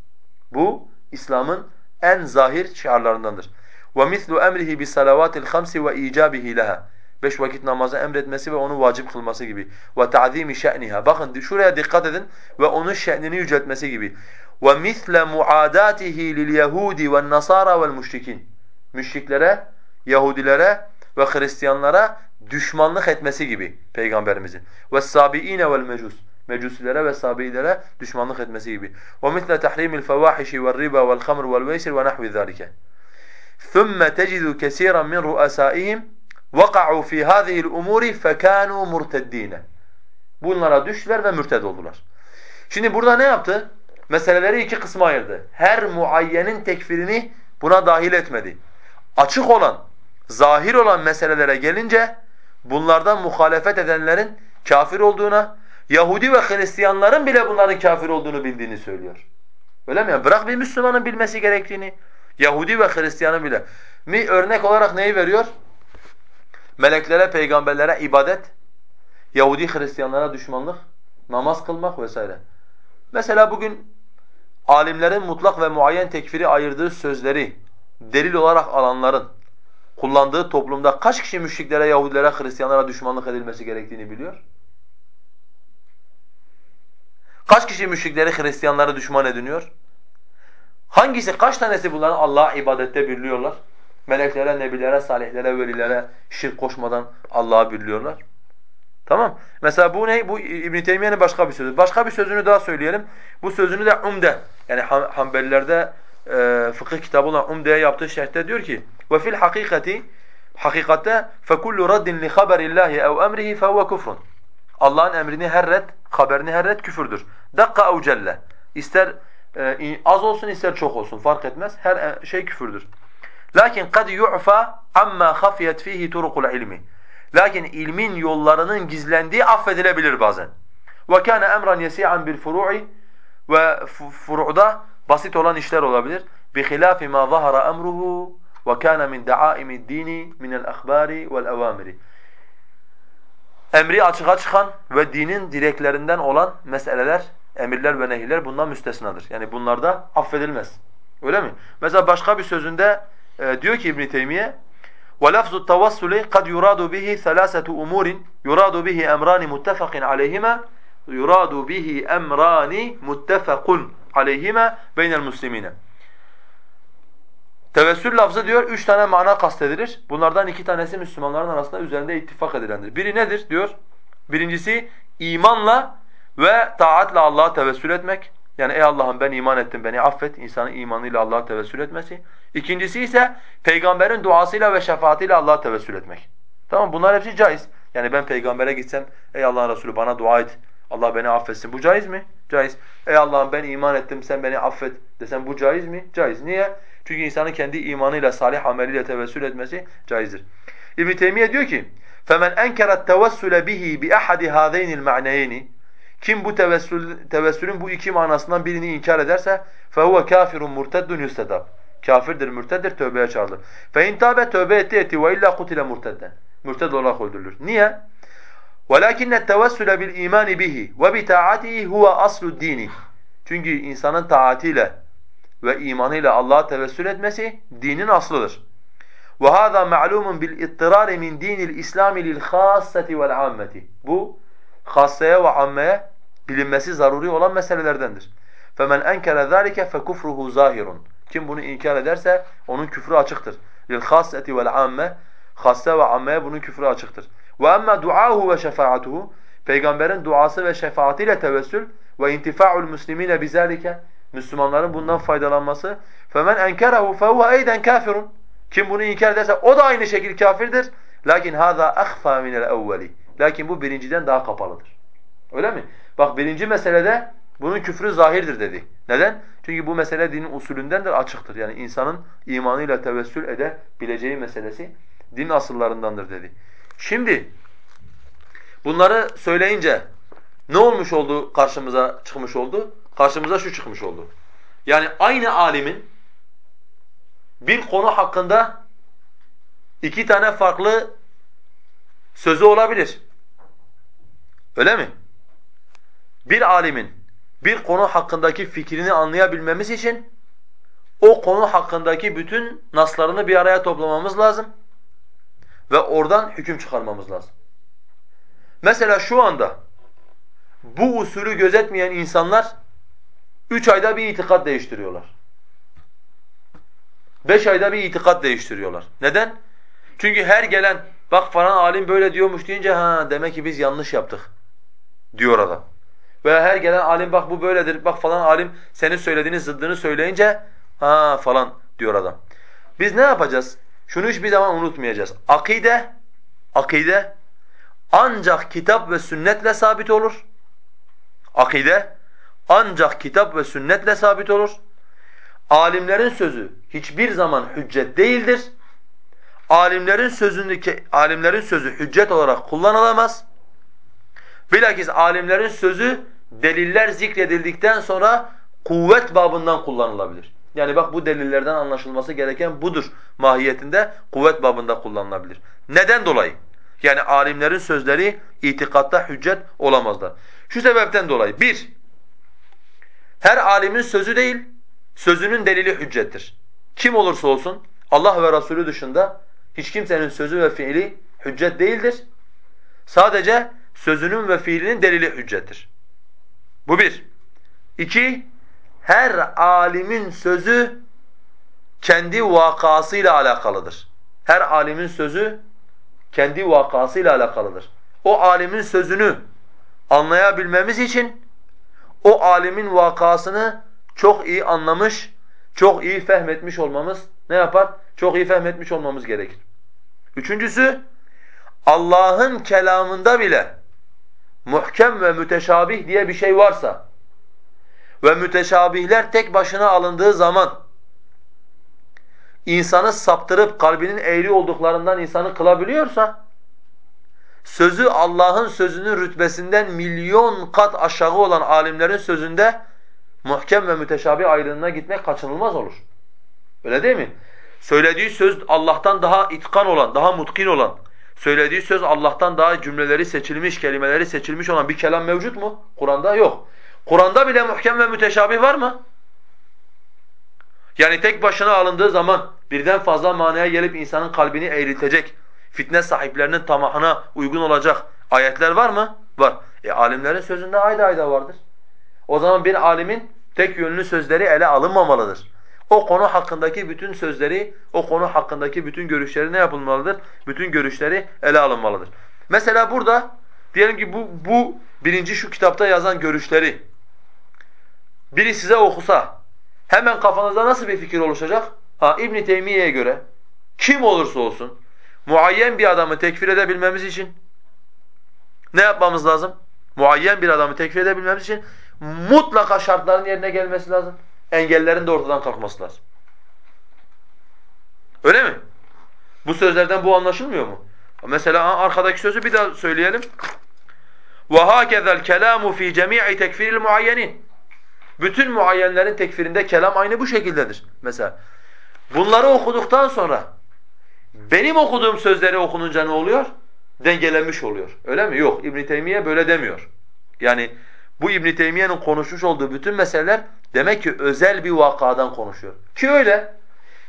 Bu İslam'ın en zahir şiarlarındandır. وَمِثْلُ اَمْرِهِ بِسَلَوَاتِ الْخَمْسِ وَاِيْجَابِهِ لَهَا Beş vakit namazı emretmesi ve onu vacip kılması gibi. وَتَعْذِيمِ شَأْنِهَا Bakın şuraya dikkat edin ve onun şe'nini yüceltmesi gibi. وَمِثْلَ مُعَادَاتِهِ لِلْيَهُودِ وَالنَّصَارَى وَالْمُشْرِكِينَ Müşriklere, Yahudilere ve Hristiyanlara düşmanlık etmesi gibi Peygamberimizin. وَالسَّابِئِينَ وَالْمَجُوسِ Mecusilere ve Sabiilere düşmanlık etmesi gibi. وَمِثْلَ تَحْرِيمِ الْفَوَاحِشِ وَالرِّبَا وَالْخَمْرِ وَالْمَيْسِرِ وَنَحْوِ ذَلِكَ ثُمَّ تَجِدُ كَثِيرًا مِنْ رُؤَسَائِهِمْ وَقَعُوا فِي هَذِهِ الْأُمُورِ فَكَانُوا مُرْتَدِّينَ Bunlara düştüler ve mürted oldular. Şimdi burada ne yaptı? Meseleleri iki kısma ayırdı. Her muayyenin tekfirini buna dahil etmedi. Açık olan, zahir olan meselelere gelince bunlardan muhalefet edenlerin kafir olduğuna, Yahudi ve Hristiyanların bile bunların kafir olduğunu bildiğini söylüyor. Öyle mi? Yani bırak bir Müslümanın bilmesi gerektiğini. Yahudi ve Hristiyanın bile. Mi örnek olarak neyi veriyor? Meleklere, peygamberlere ibadet, Yahudi Hristiyanlara düşmanlık, namaz kılmak vesaire. Mesela bugün alimlerin mutlak ve muayyen tekfiri ayırdığı sözleri delil olarak alanların kullandığı toplumda kaç kişi müşriklere, Yahudilere, Hristiyanlara düşmanlık edilmesi gerektiğini biliyor? Kaç kişi müşrikleri, Hristiyanları düşman ediniyor? Hangisi, kaç tanesi bunların Allah'a ibadette birliyorlar? Meleklere, nebilere, salihlere, velilere şirk koşmadan Allah'a birliyorlar. Tamam. Mesela bu ne? Bu İbn Teymiyye'nin başka bir sözü. Başka bir sözünü daha söyleyelim. Bu sözünü de Umde yani Hanbelilerde e, fıkıh kitabı olan Umde'ye yaptığı şerhte diyor ki: "Ve fil hakikati hakikatte fekullu raddin li haberillahi ev emrihi fehuve kufrun." Allah'ın emrini her red, haberini her red küfürdür. Dakka ev celle. İster e, az olsun ister çok olsun fark etmez. Her e, şey küfürdür. Lakin kad yu'fa amma khafiyet fihi turukul ilmi. Lakin ilmin yollarının gizlendiği affedilebilir bazen. Ve kana emran yesi'an bil furu'i ve furu'da basit olan işler olabilir. Bi hilafi ma zahara emruhu ve kana min da'aimid dini min el ahbari vel awamiri emri açığa çıkan ve dinin direklerinden olan meseleler, emirler ve nehirler bundan müstesnadır. Yani bunlarda affedilmez. Öyle mi? Mesela başka bir sözünde e, diyor ki İbn Teymiye وَلَفْزُ التَّوَسُّلِ قَدْ يُرَادُ بِهِ ثَلَاسَةُ أُمُورٍ يُرَادُ بِهِ أَمْرَانِ مُتَّفَقٍ عَلَيْهِمَا yuradu bihi emrani muttefakun aleyhime beynel muslimine. Tevessül lafzı diyor üç tane mana kastedilir. Bunlardan iki tanesi Müslümanların arasında üzerinde ittifak edilendir. Biri nedir diyor? Birincisi imanla ve taatla Allah'a tevessül etmek. Yani ey Allah'ım ben iman ettim beni affet. İnsanın imanıyla Allah'a tevessül etmesi. İkincisi ise peygamberin duasıyla ve şefaatiyle Allah'a tevessül etmek. Tamam bunlar hepsi caiz. Yani ben peygambere gitsem ey Allah'ın Resulü bana dua et. Allah beni affetsin. Bu caiz mi? Caiz. Ey Allah'ım ben iman ettim sen beni affet desem bu caiz mi? Caiz. Niye? Çünkü insanın kendi imanıyla, salih ameliyle tevessül etmesi caizdir. İbn Teymiye diyor ki: "Femen enkara tevessül bihi bi ahadi hadaynil ma'nayn" Kim bu tevessül, tevessülün bu iki manasından birini inkar ederse فَهُوَ كَافِرٌ مُرْتَدٌ يُسْتَدَبْ Kafirdir, mürteddir, tövbeye çağrılır. فَاِنْ تَابَ tövbe etti etti وَاِلَّا قُتِلَ مُرْتَدًا Mürted olarak öldürülür. Niye? وَلَكِنَّ التَّوَسُّلَ بِالْا۪يمَانِ بِهِ وَبِتَاعَتِهِ هُوَ أَصْلُ الدِّينِ Çünkü insanın taatiyle ve imanıyla Allah'a tevessül etmesi dinin aslıdır. وَهَذَا مَعْلُومٌ بِالْاِطِّرَارِ مِنْ دِينِ الْاِسْلَامِ لِلْخَاصَّةِ وَالْعَامَّةِ Bu, hassaya ve ammeye bilinmesi zaruri olan meselelerdendir. فَمَنْ اَنْكَرَ ذَٰلِكَ فَكُفْرُهُ ظَاهِرٌ Kim bunu inkar ederse onun küfrü açıktır. لِلْخَاصَّةِ وَالْعَامَّةِ Hasse ve ammeye bunun küfrü açıktır. وَأَمَّا دُعَاهُ وَشَفَاعَتُهُ Peygamberin duası ve şefaatiyle tevessül ve intifa'ul muslimine bizalike Müslümanların bundan faydalanması فَمَنْ اَنْكَرَهُ فَهُوَ اَيْدًا كَافِرٌ Kim bunu inkar ederse o da aynı şekilde kafirdir. Lakin hâzâ اَخْفَى مِنَ الْاَوَّلِ Lakin bu birinciden daha kapalıdır. Öyle mi? Bak birinci meselede bunun küfrü zahirdir dedi. Neden? Çünkü bu mesele dinin usulündendir, açıktır. Yani insanın imanıyla tevessül edebileceği meselesi din asıllarındandır dedi. Şimdi bunları söyleyince ne olmuş oldu karşımıza çıkmış oldu? Karşımıza şu çıkmış oldu. Yani aynı alimin bir konu hakkında iki tane farklı sözü olabilir. Öyle mi? Bir alimin bir konu hakkındaki fikrini anlayabilmemiz için o konu hakkındaki bütün naslarını bir araya toplamamız lazım ve oradan hüküm çıkarmamız lazım. Mesela şu anda bu usulü gözetmeyen insanlar üç ayda bir itikat değiştiriyorlar. Beş ayda bir itikat değiştiriyorlar. Neden? Çünkü her gelen bak falan alim böyle diyormuş deyince ha demek ki biz yanlış yaptık diyor adam. Veya her gelen alim bak bu böyledir, bak falan alim senin söylediğinin zıddını söyleyince ha falan diyor adam. Biz ne yapacağız? Şunu hiçbir zaman unutmayacağız. Akide, akide ancak kitap ve sünnetle sabit olur. Akide ancak kitap ve sünnetle sabit olur. Alimlerin sözü hiçbir zaman hüccet değildir. Alimlerin sözündeki alimlerin sözü hüccet olarak kullanılamaz. Bilakis alimlerin sözü deliller zikredildikten sonra kuvvet babından kullanılabilir. Yani bak bu delillerden anlaşılması gereken budur mahiyetinde kuvvet babında kullanılabilir. Neden dolayı? Yani alimlerin sözleri itikatta hüccet olamazlar. Şu sebepten dolayı bir, her alimin sözü değil, sözünün delili hüccettir. Kim olursa olsun Allah ve Resulü dışında hiç kimsenin sözü ve fiili hüccet değildir. Sadece sözünün ve fiilinin delili hüccettir. Bu bir. İki, her alimin sözü kendi vakasıyla alakalıdır. Her alimin sözü kendi vakasıyla alakalıdır. O alimin sözünü anlayabilmemiz için o alimin vakasını çok iyi anlamış, çok iyi fehmetmiş olmamız ne yapar? Çok iyi fehmetmiş olmamız gerekir. Üçüncüsü, Allah'ın kelamında bile muhkem ve müteşabih diye bir şey varsa ve müteşabihler tek başına alındığı zaman insanı saptırıp kalbinin eğri olduklarından insanı kılabiliyorsa sözü Allah'ın sözünün rütbesinden milyon kat aşağı olan alimlerin sözünde muhkem ve müteşabih ayrılığına gitmek kaçınılmaz olur. Öyle değil mi? Söylediği söz Allah'tan daha itkan olan, daha mutkin olan, söylediği söz Allah'tan daha cümleleri seçilmiş, kelimeleri seçilmiş olan bir kelam mevcut mu? Kur'an'da yok. Kur'an'da bile muhkem ve müteşabih var mı? Yani tek başına alındığı zaman birden fazla manaya gelip insanın kalbini eğritecek, fitne sahiplerinin tamahına uygun olacak ayetler var mı? Var. E alimlerin sözünde ayda ayda vardır. O zaman bir alimin tek yönlü sözleri ele alınmamalıdır. O konu hakkındaki bütün sözleri, o konu hakkındaki bütün görüşleri ne yapılmalıdır? Bütün görüşleri ele alınmalıdır. Mesela burada diyelim ki bu, bu birinci şu kitapta yazan görüşleri biri size okusa hemen kafanızda nasıl bir fikir oluşacak? Ha İbn Teymiye'ye göre kim olursa olsun muayyen bir adamı tekfir edebilmemiz için ne yapmamız lazım? Muayyen bir adamı tekfir edebilmemiz için mutlaka şartların yerine gelmesi lazım Engellerin de ortadan kalkması lazım. Öyle mi? Bu sözlerden bu anlaşılmıyor mu? Mesela arkadaki sözü bir daha söyleyelim. وَهَاكَذَا الْكَلَامُ ف۪ي جَمِيعِ تَكْفِرِ الْمُعَيَّنِينَ Bütün muayyenlerin tekfirinde kelam aynı bu şekildedir. Mesela bunları okuduktan sonra benim okuduğum sözleri okununca ne oluyor? Dengelenmiş oluyor. Öyle mi? Yok. İbn Teymiye böyle demiyor. Yani bu İbn Teymiye'nin konuşmuş olduğu bütün meseleler demek ki özel bir vakadan konuşuyor. Ki öyle.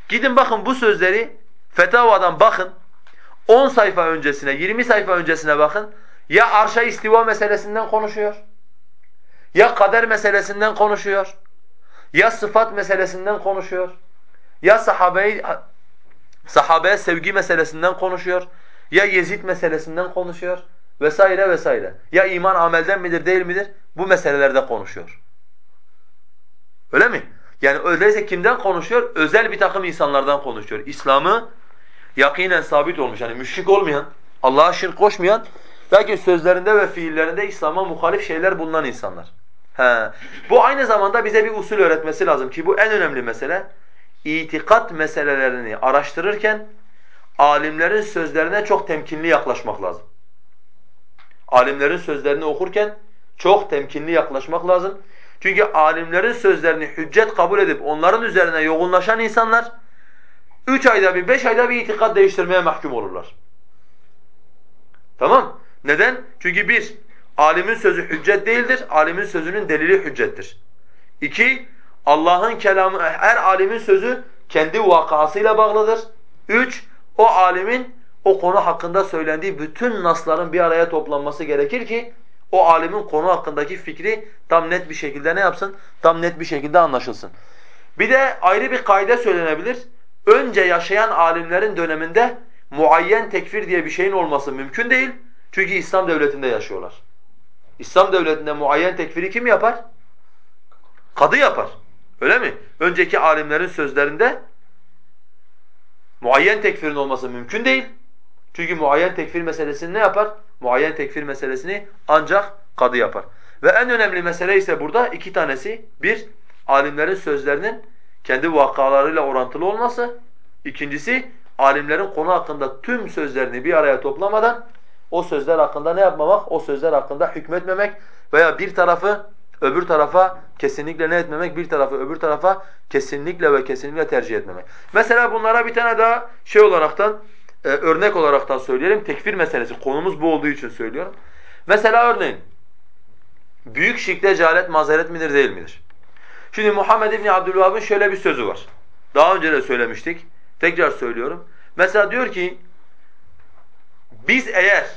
Gidin bakın bu sözleri Fetava'dan bakın. 10 sayfa öncesine, 20 sayfa öncesine bakın. Ya arşa istiva meselesinden konuşuyor. Ya kader meselesinden konuşuyor. Ya sıfat meselesinden konuşuyor. Ya sahabeyi sahabeye sevgi meselesinden konuşuyor. Ya Yezid meselesinden konuşuyor vesaire vesaire. Ya iman amelden midir değil midir? Bu meselelerde konuşuyor. Öyle mi? Yani öyleyse kimden konuşuyor? Özel bir takım insanlardan konuşuyor. İslam'ı yakinen sabit olmuş. Yani müşrik olmayan, Allah'a şirk koşmayan, lakin sözlerinde ve fiillerinde İslam'a muhalif şeyler bulunan insanlar. He. Bu aynı zamanda bize bir usul öğretmesi lazım ki bu en önemli mesele. İtikat meselelerini araştırırken alimlerin sözlerine çok temkinli yaklaşmak lazım. Alimlerin sözlerini okurken çok temkinli yaklaşmak lazım. Çünkü alimlerin sözlerini hüccet kabul edip onların üzerine yoğunlaşan insanlar üç ayda bir, beş ayda bir itikat değiştirmeye mahkum olurlar. Tamam? Neden? Çünkü bir, alimin sözü hüccet değildir, alimin sözünün delili hüccettir. İki, Allah'ın kelamı, her alimin sözü kendi vakasıyla bağlıdır. Üç, o alimin o konu hakkında söylendiği bütün nasların bir araya toplanması gerekir ki o alimin konu hakkındaki fikri tam net bir şekilde ne yapsın? Tam net bir şekilde anlaşılsın. Bir de ayrı bir kaide söylenebilir. Önce yaşayan alimlerin döneminde muayyen tekfir diye bir şeyin olması mümkün değil. Çünkü İslam devletinde yaşıyorlar. İslam devletinde muayyen tekfiri kim yapar? Kadı yapar. Öyle mi? Önceki alimlerin sözlerinde muayyen tekfirin olması mümkün değil. Çünkü muayyen tekfir meselesini ne yapar? Muayyen tekfir meselesini ancak kadı yapar. Ve en önemli mesele ise burada iki tanesi. Bir, alimlerin sözlerinin kendi vakalarıyla orantılı olması. İkincisi, alimlerin konu hakkında tüm sözlerini bir araya toplamadan o sözler hakkında ne yapmamak? O sözler hakkında hükmetmemek veya bir tarafı öbür tarafa kesinlikle ne etmemek? Bir tarafı öbür tarafa kesinlikle ve kesinlikle tercih etmemek. Mesela bunlara bir tane daha şey olaraktan e, örnek olaraktan söyleyelim. Tekfir meselesi. Konumuz bu olduğu için söylüyorum. Mesela örneğin büyük şirkte cehalet mazeret midir değil midir? Şimdi Muhammed İbni Abdülvahhab'ın şöyle bir sözü var. Daha önce de söylemiştik. Tekrar söylüyorum. Mesela diyor ki biz eğer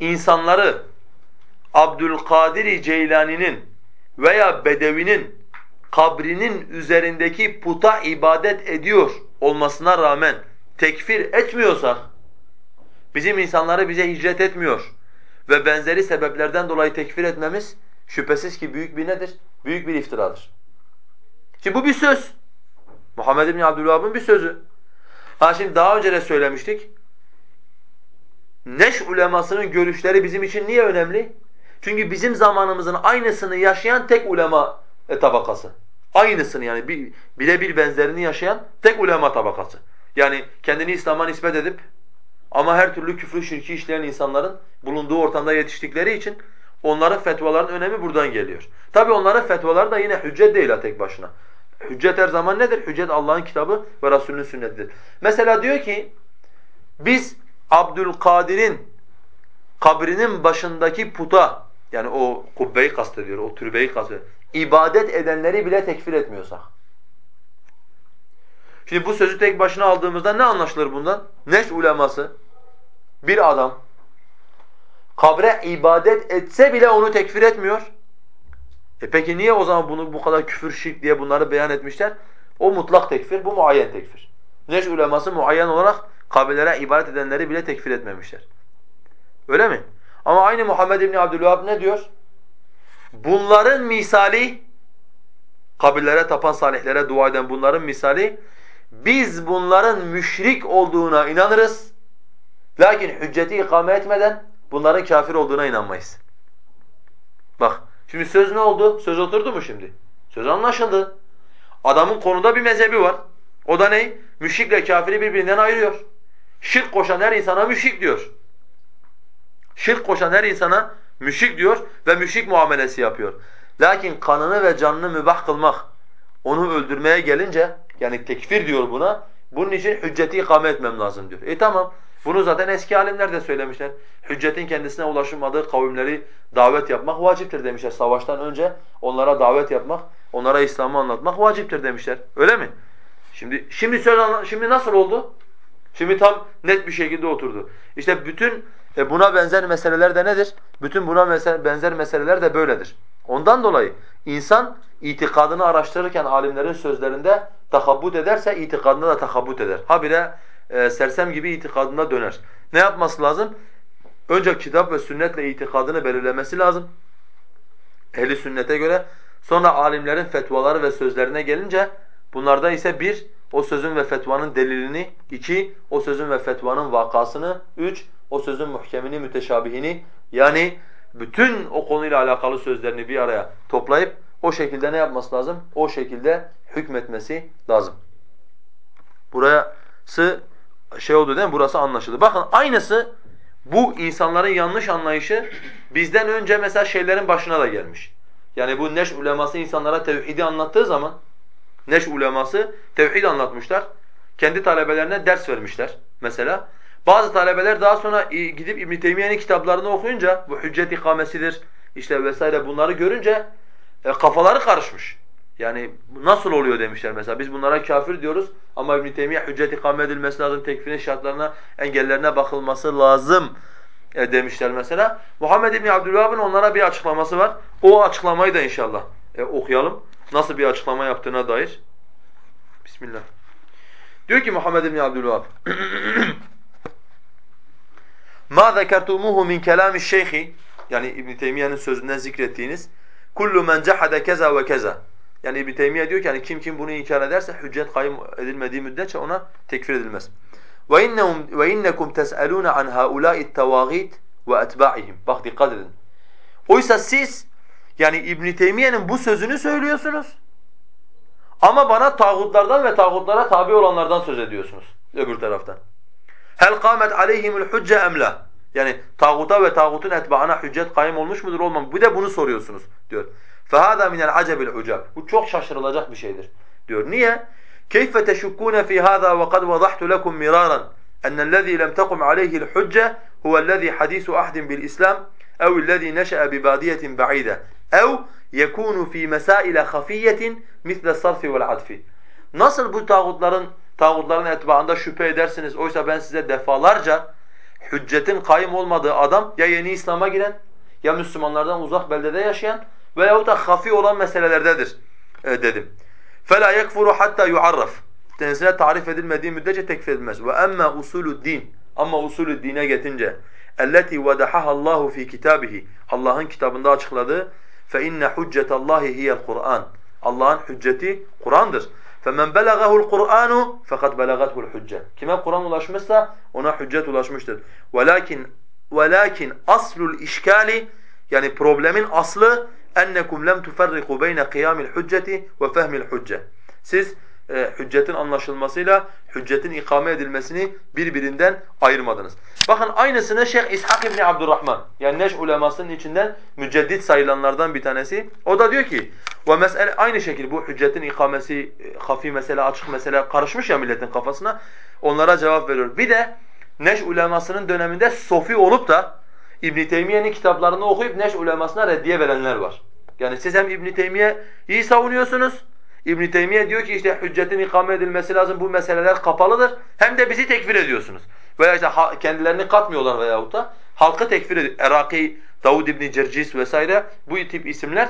insanları Abdülkadir Ceylani'nin veya Bedevi'nin kabrinin üzerindeki puta ibadet ediyor olmasına rağmen tekfir etmiyorsak, bizim insanları bize hicret etmiyor ve benzeri sebeplerden dolayı tekfir etmemiz şüphesiz ki büyük bir nedir? Büyük bir iftiradır. Şimdi bu bir söz. Muhammed bin Abdülvahhab'ın bir sözü. Ha şimdi daha önce de söylemiştik. Neş ulemasının görüşleri bizim için niye önemli? Çünkü bizim zamanımızın aynısını yaşayan tek ulema e, tabakası. Aynısını yani bir, birebir benzerini yaşayan tek ulema tabakası. Yani kendini İslam'a nispet edip ama her türlü küfrü şirki işleyen insanların bulunduğu ortamda yetiştikleri için onların fetvaların önemi buradan geliyor. Tabi onların fetvaları da yine hüccet değil ha tek başına. Hüccet her zaman nedir? Hüccet Allah'ın kitabı ve Resulünün sünnetidir. Mesela diyor ki biz Abdülkadir'in kabrinin başındaki puta yani o kubbeyi kastediyor, o türbeyi kastediyor. İbadet edenleri bile tekfir etmiyorsak. Şimdi bu sözü tek başına aldığımızda ne anlaşılır bundan? Neş uleması bir adam kabre ibadet etse bile onu tekfir etmiyor. E peki niye o zaman bunu bu kadar küfür, şirk diye bunları beyan etmişler? O mutlak tekfir, bu muayyen tekfir. Neş uleması muayyen olarak kabirlere ibadet edenleri bile tekfir etmemişler. Öyle mi? Ama aynı Muhammed İbni Abdülvahab ne diyor? Bunların misali, kabirlere tapan salihlere dua eden bunların misali, biz bunların müşrik olduğuna inanırız. Lakin hücceti ikame etmeden bunların kafir olduğuna inanmayız. Bak, şimdi söz ne oldu? Söz oturdu mu şimdi? Söz anlaşıldı. Adamın konuda bir mezhebi var. O da ne? Müşrikle kafiri birbirinden ayırıyor. Şirk koşan her insana müşrik diyor. Şirk koşan her insana müşrik diyor ve müşrik muamelesi yapıyor. Lakin kanını ve canını mübah kılmak, onu öldürmeye gelince yani tekfir diyor buna. Bunun için hücceti ikame etmem lazım diyor. E tamam. Bunu zaten eski alimler de söylemişler. Hüccetin kendisine ulaşılmadığı kavimleri davet yapmak vaciptir demişler. Savaştan önce onlara davet yapmak, onlara İslam'ı anlatmak vaciptir demişler. Öyle mi? Şimdi şimdi söz şimdi nasıl oldu? Şimdi tam net bir şekilde oturdu. İşte bütün e, buna benzer meseleler de nedir? Bütün buna benzer meseleler de böyledir. Ondan dolayı insan itikadını araştırırken alimlerin sözlerinde takabbut ederse itikadında da takabbut eder. Habire e, sersem gibi itikadına döner. Ne yapması lazım? Önce kitap ve sünnetle itikadını belirlemesi lazım. Ehli sünnete göre. Sonra alimlerin fetvaları ve sözlerine gelince bunlarda ise bir, o sözün ve fetvanın delilini, iki, o sözün ve fetvanın vakasını, üç, o sözün muhkemini, müteşabihini yani bütün o konuyla alakalı sözlerini bir araya toplayıp o şekilde ne yapması lazım? O şekilde hükmetmesi lazım. Burası şey oldu değil mi? Burası anlaşıldı. Bakın aynısı bu insanların yanlış anlayışı bizden önce mesela şeylerin başına da gelmiş. Yani bu neş uleması insanlara tevhidi anlattığı zaman neş uleması tevhid anlatmışlar. Kendi talebelerine ders vermişler mesela. Bazı talebeler daha sonra gidip İbn Teymiyye'nin kitaplarını okuyunca bu hüccet ikamesidir işte vesaire bunları görünce e, kafaları karışmış. Yani nasıl oluyor demişler mesela. Biz bunlara kafir diyoruz ama İbn Teymiyye hüccet ikame edilmesi lazım, tekfirin şartlarına, engellerine bakılması lazım e, demişler mesela. Muhammed İbn Abdülvahhab'ın onlara bir açıklaması var. O açıklamayı da inşallah e, okuyalım. Nasıl bir açıklama yaptığına dair. Bismillah. Diyor ki Muhammed İbn Abdülvahhab Ma zekertumuhu min kelami'ş şeyhi yani İbn Teymiyye'nin sözünden zikrettiğiniz kullu men cehade keza ve keza. Yani İbn Teymiyye diyor ki yani kim kim bunu inkar ederse hüccet kayım edilmediği müddetçe ona tekfir edilmez. Ve innehum ve innekum tes'alun an haula'i tawagit ve etba'ihim. Bak dikkat edin. Oysa siz yani İbn Teymiyye'nin bu sözünü söylüyorsunuz. Ama bana tağutlardan ve tağutlara tabi olanlardan söz ediyorsunuz öbür taraftan. Hel kâmet aleyhimul hücce emla. Yani tağuta ve tağutun etbaına hüccet kayım olmuş mudur olmamış Bir de bunu soruyorsunuz diyor. فَهَذَا مِنَ الْعَجَبِ الْعُجَبِ Bu çok şaşırılacak bir şeydir diyor. Niye? كَيْفَ تَشُكُّونَ فِي هَذَا وَقَدْ وَضَحْتُ لَكُمْ مِرَارًا أن الذي لم تقم عليه الحجة هو الذي حديث عهد بالإسلام أو الذي نشأ ببادية بعيدة أو يكون في مسائل خفية مثل الصرف والعطف. Nasıl bu tağutların tağutların etbaında şüphe edersiniz. Oysa ben size defalarca hüccetin kayım olmadığı adam ya yeni İslam'a giren ya Müslümanlardan uzak beldede yaşayan veyahut da hafi olan meselelerdedir e, dedim. فَلَا يَكْفُرُ حَتَّى يُعَرَّفْ Kendisine tarif edilmediği müddetçe tekfir edilmez. وَأَمَّا usulü din Ama usulü dine getince اَلَّتِي وَدَحَهَا اللّٰهُ ف۪ي كِتَابِهِ Allah'ın kitabında açıkladığı فَاِنَّ حُجَّةَ اللّٰهِ هِيَ الْقُرْآنِ Allah'ın hücceti Kur'an'dır. فمن بلغه القرآن فقد بلغته الحجة. كما القرآن ulaşmışsa ona hüccet ulaşmıştır. ولكن ولكن أصل الإشكال يعني problemin aslı أنكم لم تفرقوا بين قيام الحجة وفهم الحجة. Siz e, hüccetin anlaşılmasıyla hüccetin ikame edilmesini birbirinden ayırmadınız. Bakın aynısını Şeyh İshak İbni Abdurrahman yani Neş ulemasının içinden müceddit sayılanlardan bir tanesi. O da diyor ki ve mesele aynı şekilde bu hüccetin ikamesi e, hafi mesele açık mesele karışmış ya milletin kafasına onlara cevap veriyor. Bir de Neş ulemasının döneminde sofi olup da İbn Teymiyye'nin kitaplarını okuyup Neş ulemasına reddiye verenler var. Yani siz hem İbn Teymiyye'yi savunuyorsunuz İbn Teymiye diyor ki işte hüccetin ikame edilmesi lazım. Bu meseleler kapalıdır. Hem de bizi tekfir ediyorsunuz. Veya işte kendilerini katmıyorlar veyahut da halkı tekfir ediyor. Eraki, Davud İbn Cercis vesaire bu tip isimler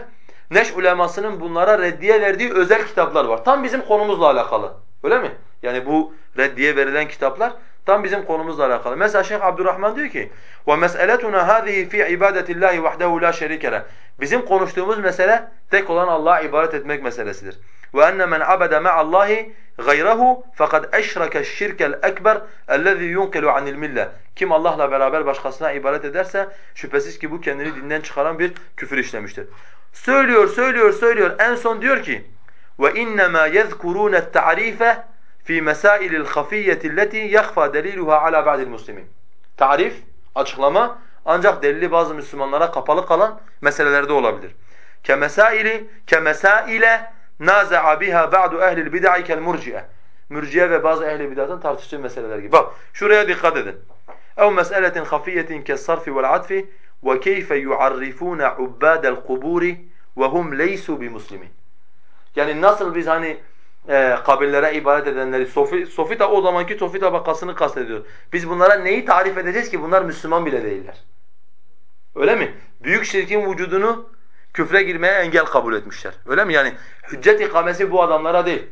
Neş ulemasının bunlara reddiye verdiği özel kitaplar var. Tam bizim konumuzla alakalı. Öyle mi? Yani bu reddiye verilen kitaplar tam bizim konumuzla alakalı. Mesela Şeyh Abdurrahman diyor ki: "Ve mes'eletuna hâzihi fî ibâdetillahi vahdehu lâ şerîke Bizim konuştuğumuz mesele tek olan Allah'a ibadet etmek meselesidir. Ve enne men abede ma'allahi gayrehu fakat eşreke şirkel ekber ellezî yunkilu anil mille. Kim Allah'la beraber başkasına ibadet ederse şüphesiz ki bu kendini dinden çıkaran bir küfür işlemiştir. Söylüyor, söylüyor, söylüyor. En son diyor ki: "Ve innema yezkurun et-ta'rife fi mesailil hafiyyeti allati yakhfa daliluha ala ba'dil muslimin." Tarif, açıklama ancak delili bazı Müslümanlara kapalı kalan meselelerde olabilir. Kemesaili kemesaile naza'a biha ba'du ehli'l bid'ah kel murci'e. Mürciye ve bazı ehli bid'atın tartıştığı meseleler gibi. Bak şuraya dikkat edin. Ev mes'eletin hafiyetin kes-sarfi ve'l-atfi ve keyfe yu'arrifûne ubbâdel kubûri ve hum leysu bi muslimin. Yani nasıl biz hani e, kabirlere ibadet edenleri sofi, sofita o zamanki sofi tabakasını kastediyor. Biz bunlara neyi tarif edeceğiz ki bunlar Müslüman bile değiller. Öyle mi? Büyük şirkin vücudunu küfre girmeye engel kabul etmişler. Öyle mi? Yani hüccet ikamesi bu adamlara değil.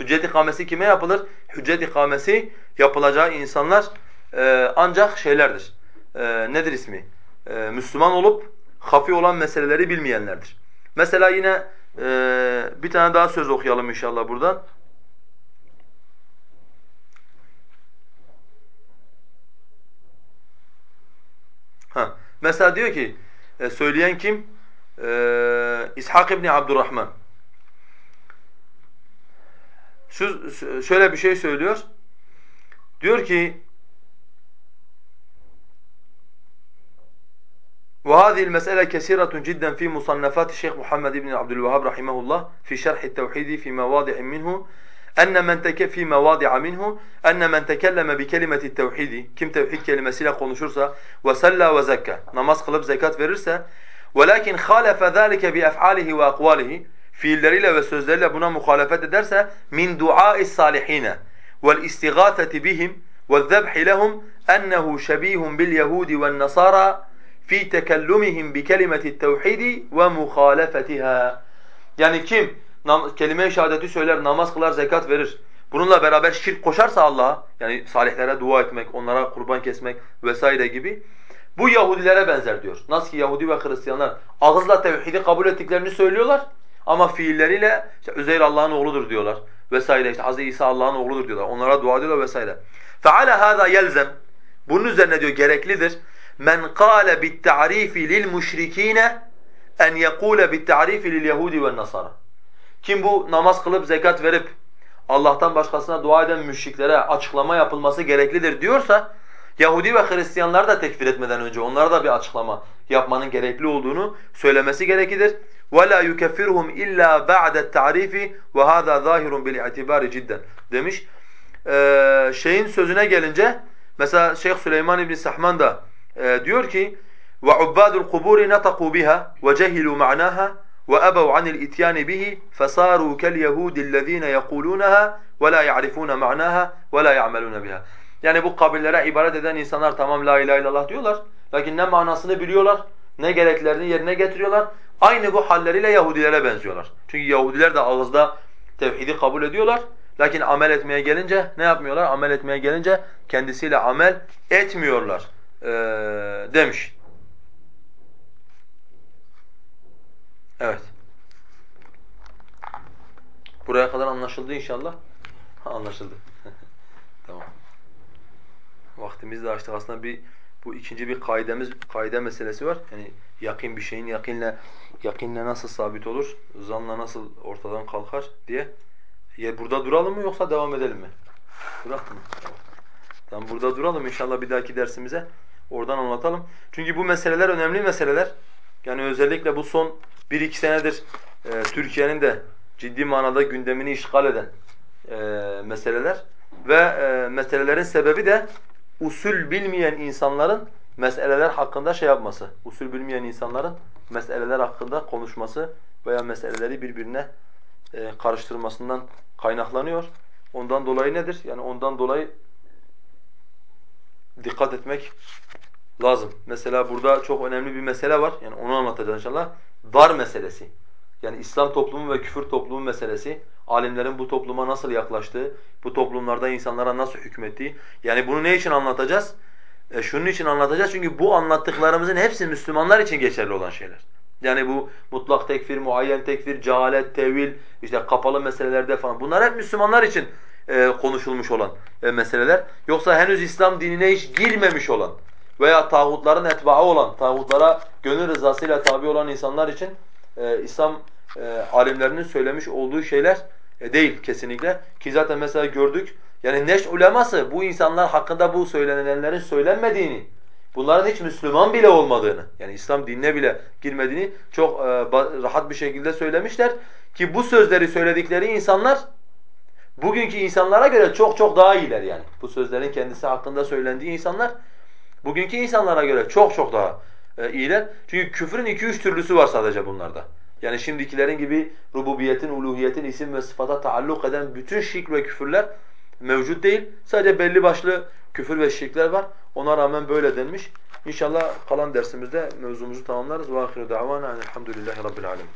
Hüccet ikamesi kime yapılır? Hüccet ikamesi yapılacağı insanlar e, ancak şeylerdir. E, nedir ismi? E, Müslüman olup hafi olan meseleleri bilmeyenlerdir. Mesela yine e, bir tane daha söz okuyalım inşallah buradan. Ha. Mesela diyor ki, e, söyleyen kim? E, İshak İbni Abdurrahman. Şu, şöyle bir şey söylüyor. Diyor ki, وهذه المسألة كثيرة جدا في مصنفات الشيخ محمد بن عبد الوهاب رحمه الله في شرح التوحيد في مواضع منه أن من تك في مواضع منه أن من تكلم بكلمة التوحيد kim tevhid kelimesiyle konuşursa وسلى وزكى namaz kılıp zekat verirse ولكن خالف ذلك بأفعاله وأقواله fiilleriyle ve sözleriyle buna muhalefet ederse min du'a'is salihine vel istigâtheti bihim ve zebhi lehum ennehu şebihun bil yehudi ven nasara fi tekellumihim bi kelimeti tevhidi ve muhalefetiha. Yani kim kelime-i şehadeti söyler, namaz kılar, zekat verir. Bununla beraber şirk koşarsa Allah'a, yani salihlere dua etmek, onlara kurban kesmek vesaire gibi bu Yahudilere benzer diyor. Nasıl ki Yahudi ve Hristiyanlar ağızla tevhidi kabul ettiklerini söylüyorlar ama fiilleriyle işte Üzeyr Allah'ın oğludur diyorlar vesaire. İşte Hazreti İsa Allah'ın oğludur diyorlar. Onlara dua ediyorlar vesaire. فَعَلَى هَذَا يَلْزَمْ Bunun üzerine diyor gereklidir men qala bit-ta'rifi lil müşrikine en yekule bit-ta'rifi lil yehudi ve nasara. Kim bu namaz kılıp zekat verip Allah'tan başkasına dua eden müşriklere açıklama yapılması gereklidir diyorsa Yahudi ve Hristiyanları da tekfir etmeden önce onlara da bir açıklama yapmanın gerekli olduğunu söylemesi gereklidir. وَلَا يُكَفِّرُهُمْ اِلَّا بَعْدَ التَّعْرِيفِ وَهَذَا ظَاهِرٌ بِالْاِعْتِبَارِ cidden demiş. Ee, şeyin sözüne gelince mesela Şeyh Süleyman İbn Sahman da e, diyor ki وَعُبَّادُ الْقُبُورِ نَطَقُوا بِهَا وَجَهِلُوا مَعْنَاهَا وَأَبَوْا عَنِ الْإِتْيَانِ بِهِ فَصَارُوا كَالْيَهُودِ الَّذ۪ينَ يَقُولُونَها وَلَا يَعْرِفُونَ مَعْنَاهَا وَلَا يَعْمَلُونَ بِهَا Yani bu kabirlere ibadet eden insanlar tamam la ilahe illallah diyorlar. Lakin ne manasını biliyorlar, ne gereklerini yerine getiriyorlar. Aynı bu halleriyle Yahudilere benziyorlar. Çünkü Yahudiler de ağızda tevhidi kabul ediyorlar. Lakin amel etmeye gelince ne yapmıyorlar? Amel etmeye gelince kendisiyle amel etmiyorlar e, demiş. Evet. Buraya kadar anlaşıldı inşallah. Ha, anlaşıldı. tamam. Vaktimizi de açtık. Aslında bir bu ikinci bir kaidemiz kaide meselesi var. Yani yakin bir şeyin yakinle yakinle nasıl sabit olur? Zanla nasıl ortadan kalkar diye. Ya burada duralım mı yoksa devam edelim mi? Duralım mı? Tamam burada duralım inşallah bir dahaki dersimize Oradan anlatalım. Çünkü bu meseleler önemli meseleler. Yani özellikle bu son 1-2 senedir e, Türkiye'nin de ciddi manada gündemini işgal eden e, meseleler ve e, meselelerin sebebi de usul bilmeyen insanların meseleler hakkında şey yapması. Usul bilmeyen insanların meseleler hakkında konuşması veya meseleleri birbirine e, karıştırmasından kaynaklanıyor. Ondan dolayı nedir? Yani ondan dolayı dikkat etmek lazım. Mesela burada çok önemli bir mesele var. Yani onu anlatacağız inşallah. Dar meselesi. Yani İslam toplumu ve küfür toplumu meselesi. Alimlerin bu topluma nasıl yaklaştığı, bu toplumlarda insanlara nasıl hükmettiği. Yani bunu ne için anlatacağız? E şunun için anlatacağız çünkü bu anlattıklarımızın hepsi Müslümanlar için geçerli olan şeyler. Yani bu mutlak tekfir, muayyen tekfir, cehalet, tevil, işte kapalı meselelerde falan bunlar hep Müslümanlar için e, konuşulmuş olan e, meseleler. Yoksa henüz İslam dinine hiç girmemiş olan veya tağutların etbaı olan, tağutlara gönül rızasıyla tabi olan insanlar için e, İslam e, alimlerinin söylemiş olduğu şeyler e, değil kesinlikle. Ki zaten mesela gördük yani neş uleması bu insanlar hakkında bu söylenenlerin söylenmediğini, bunların hiç Müslüman bile olmadığını, yani İslam dinine bile girmediğini çok e, rahat bir şekilde söylemişler. Ki bu sözleri söyledikleri insanlar bugünkü insanlara göre çok çok daha iyiler yani. Bu sözlerin kendisi hakkında söylendiği insanlar bugünkü insanlara göre çok çok daha e, iyiler. Çünkü küfrün iki üç türlüsü var sadece bunlarda. Yani şimdikilerin gibi rububiyetin, uluhiyetin isim ve sıfata taalluk eden bütün şirk ve küfürler mevcut değil. Sadece belli başlı küfür ve şirkler var. Ona rağmen böyle denmiş. İnşallah kalan dersimizde mevzumuzu tamamlarız. Ve ahiru davana elhamdülillahi rabbil alemin.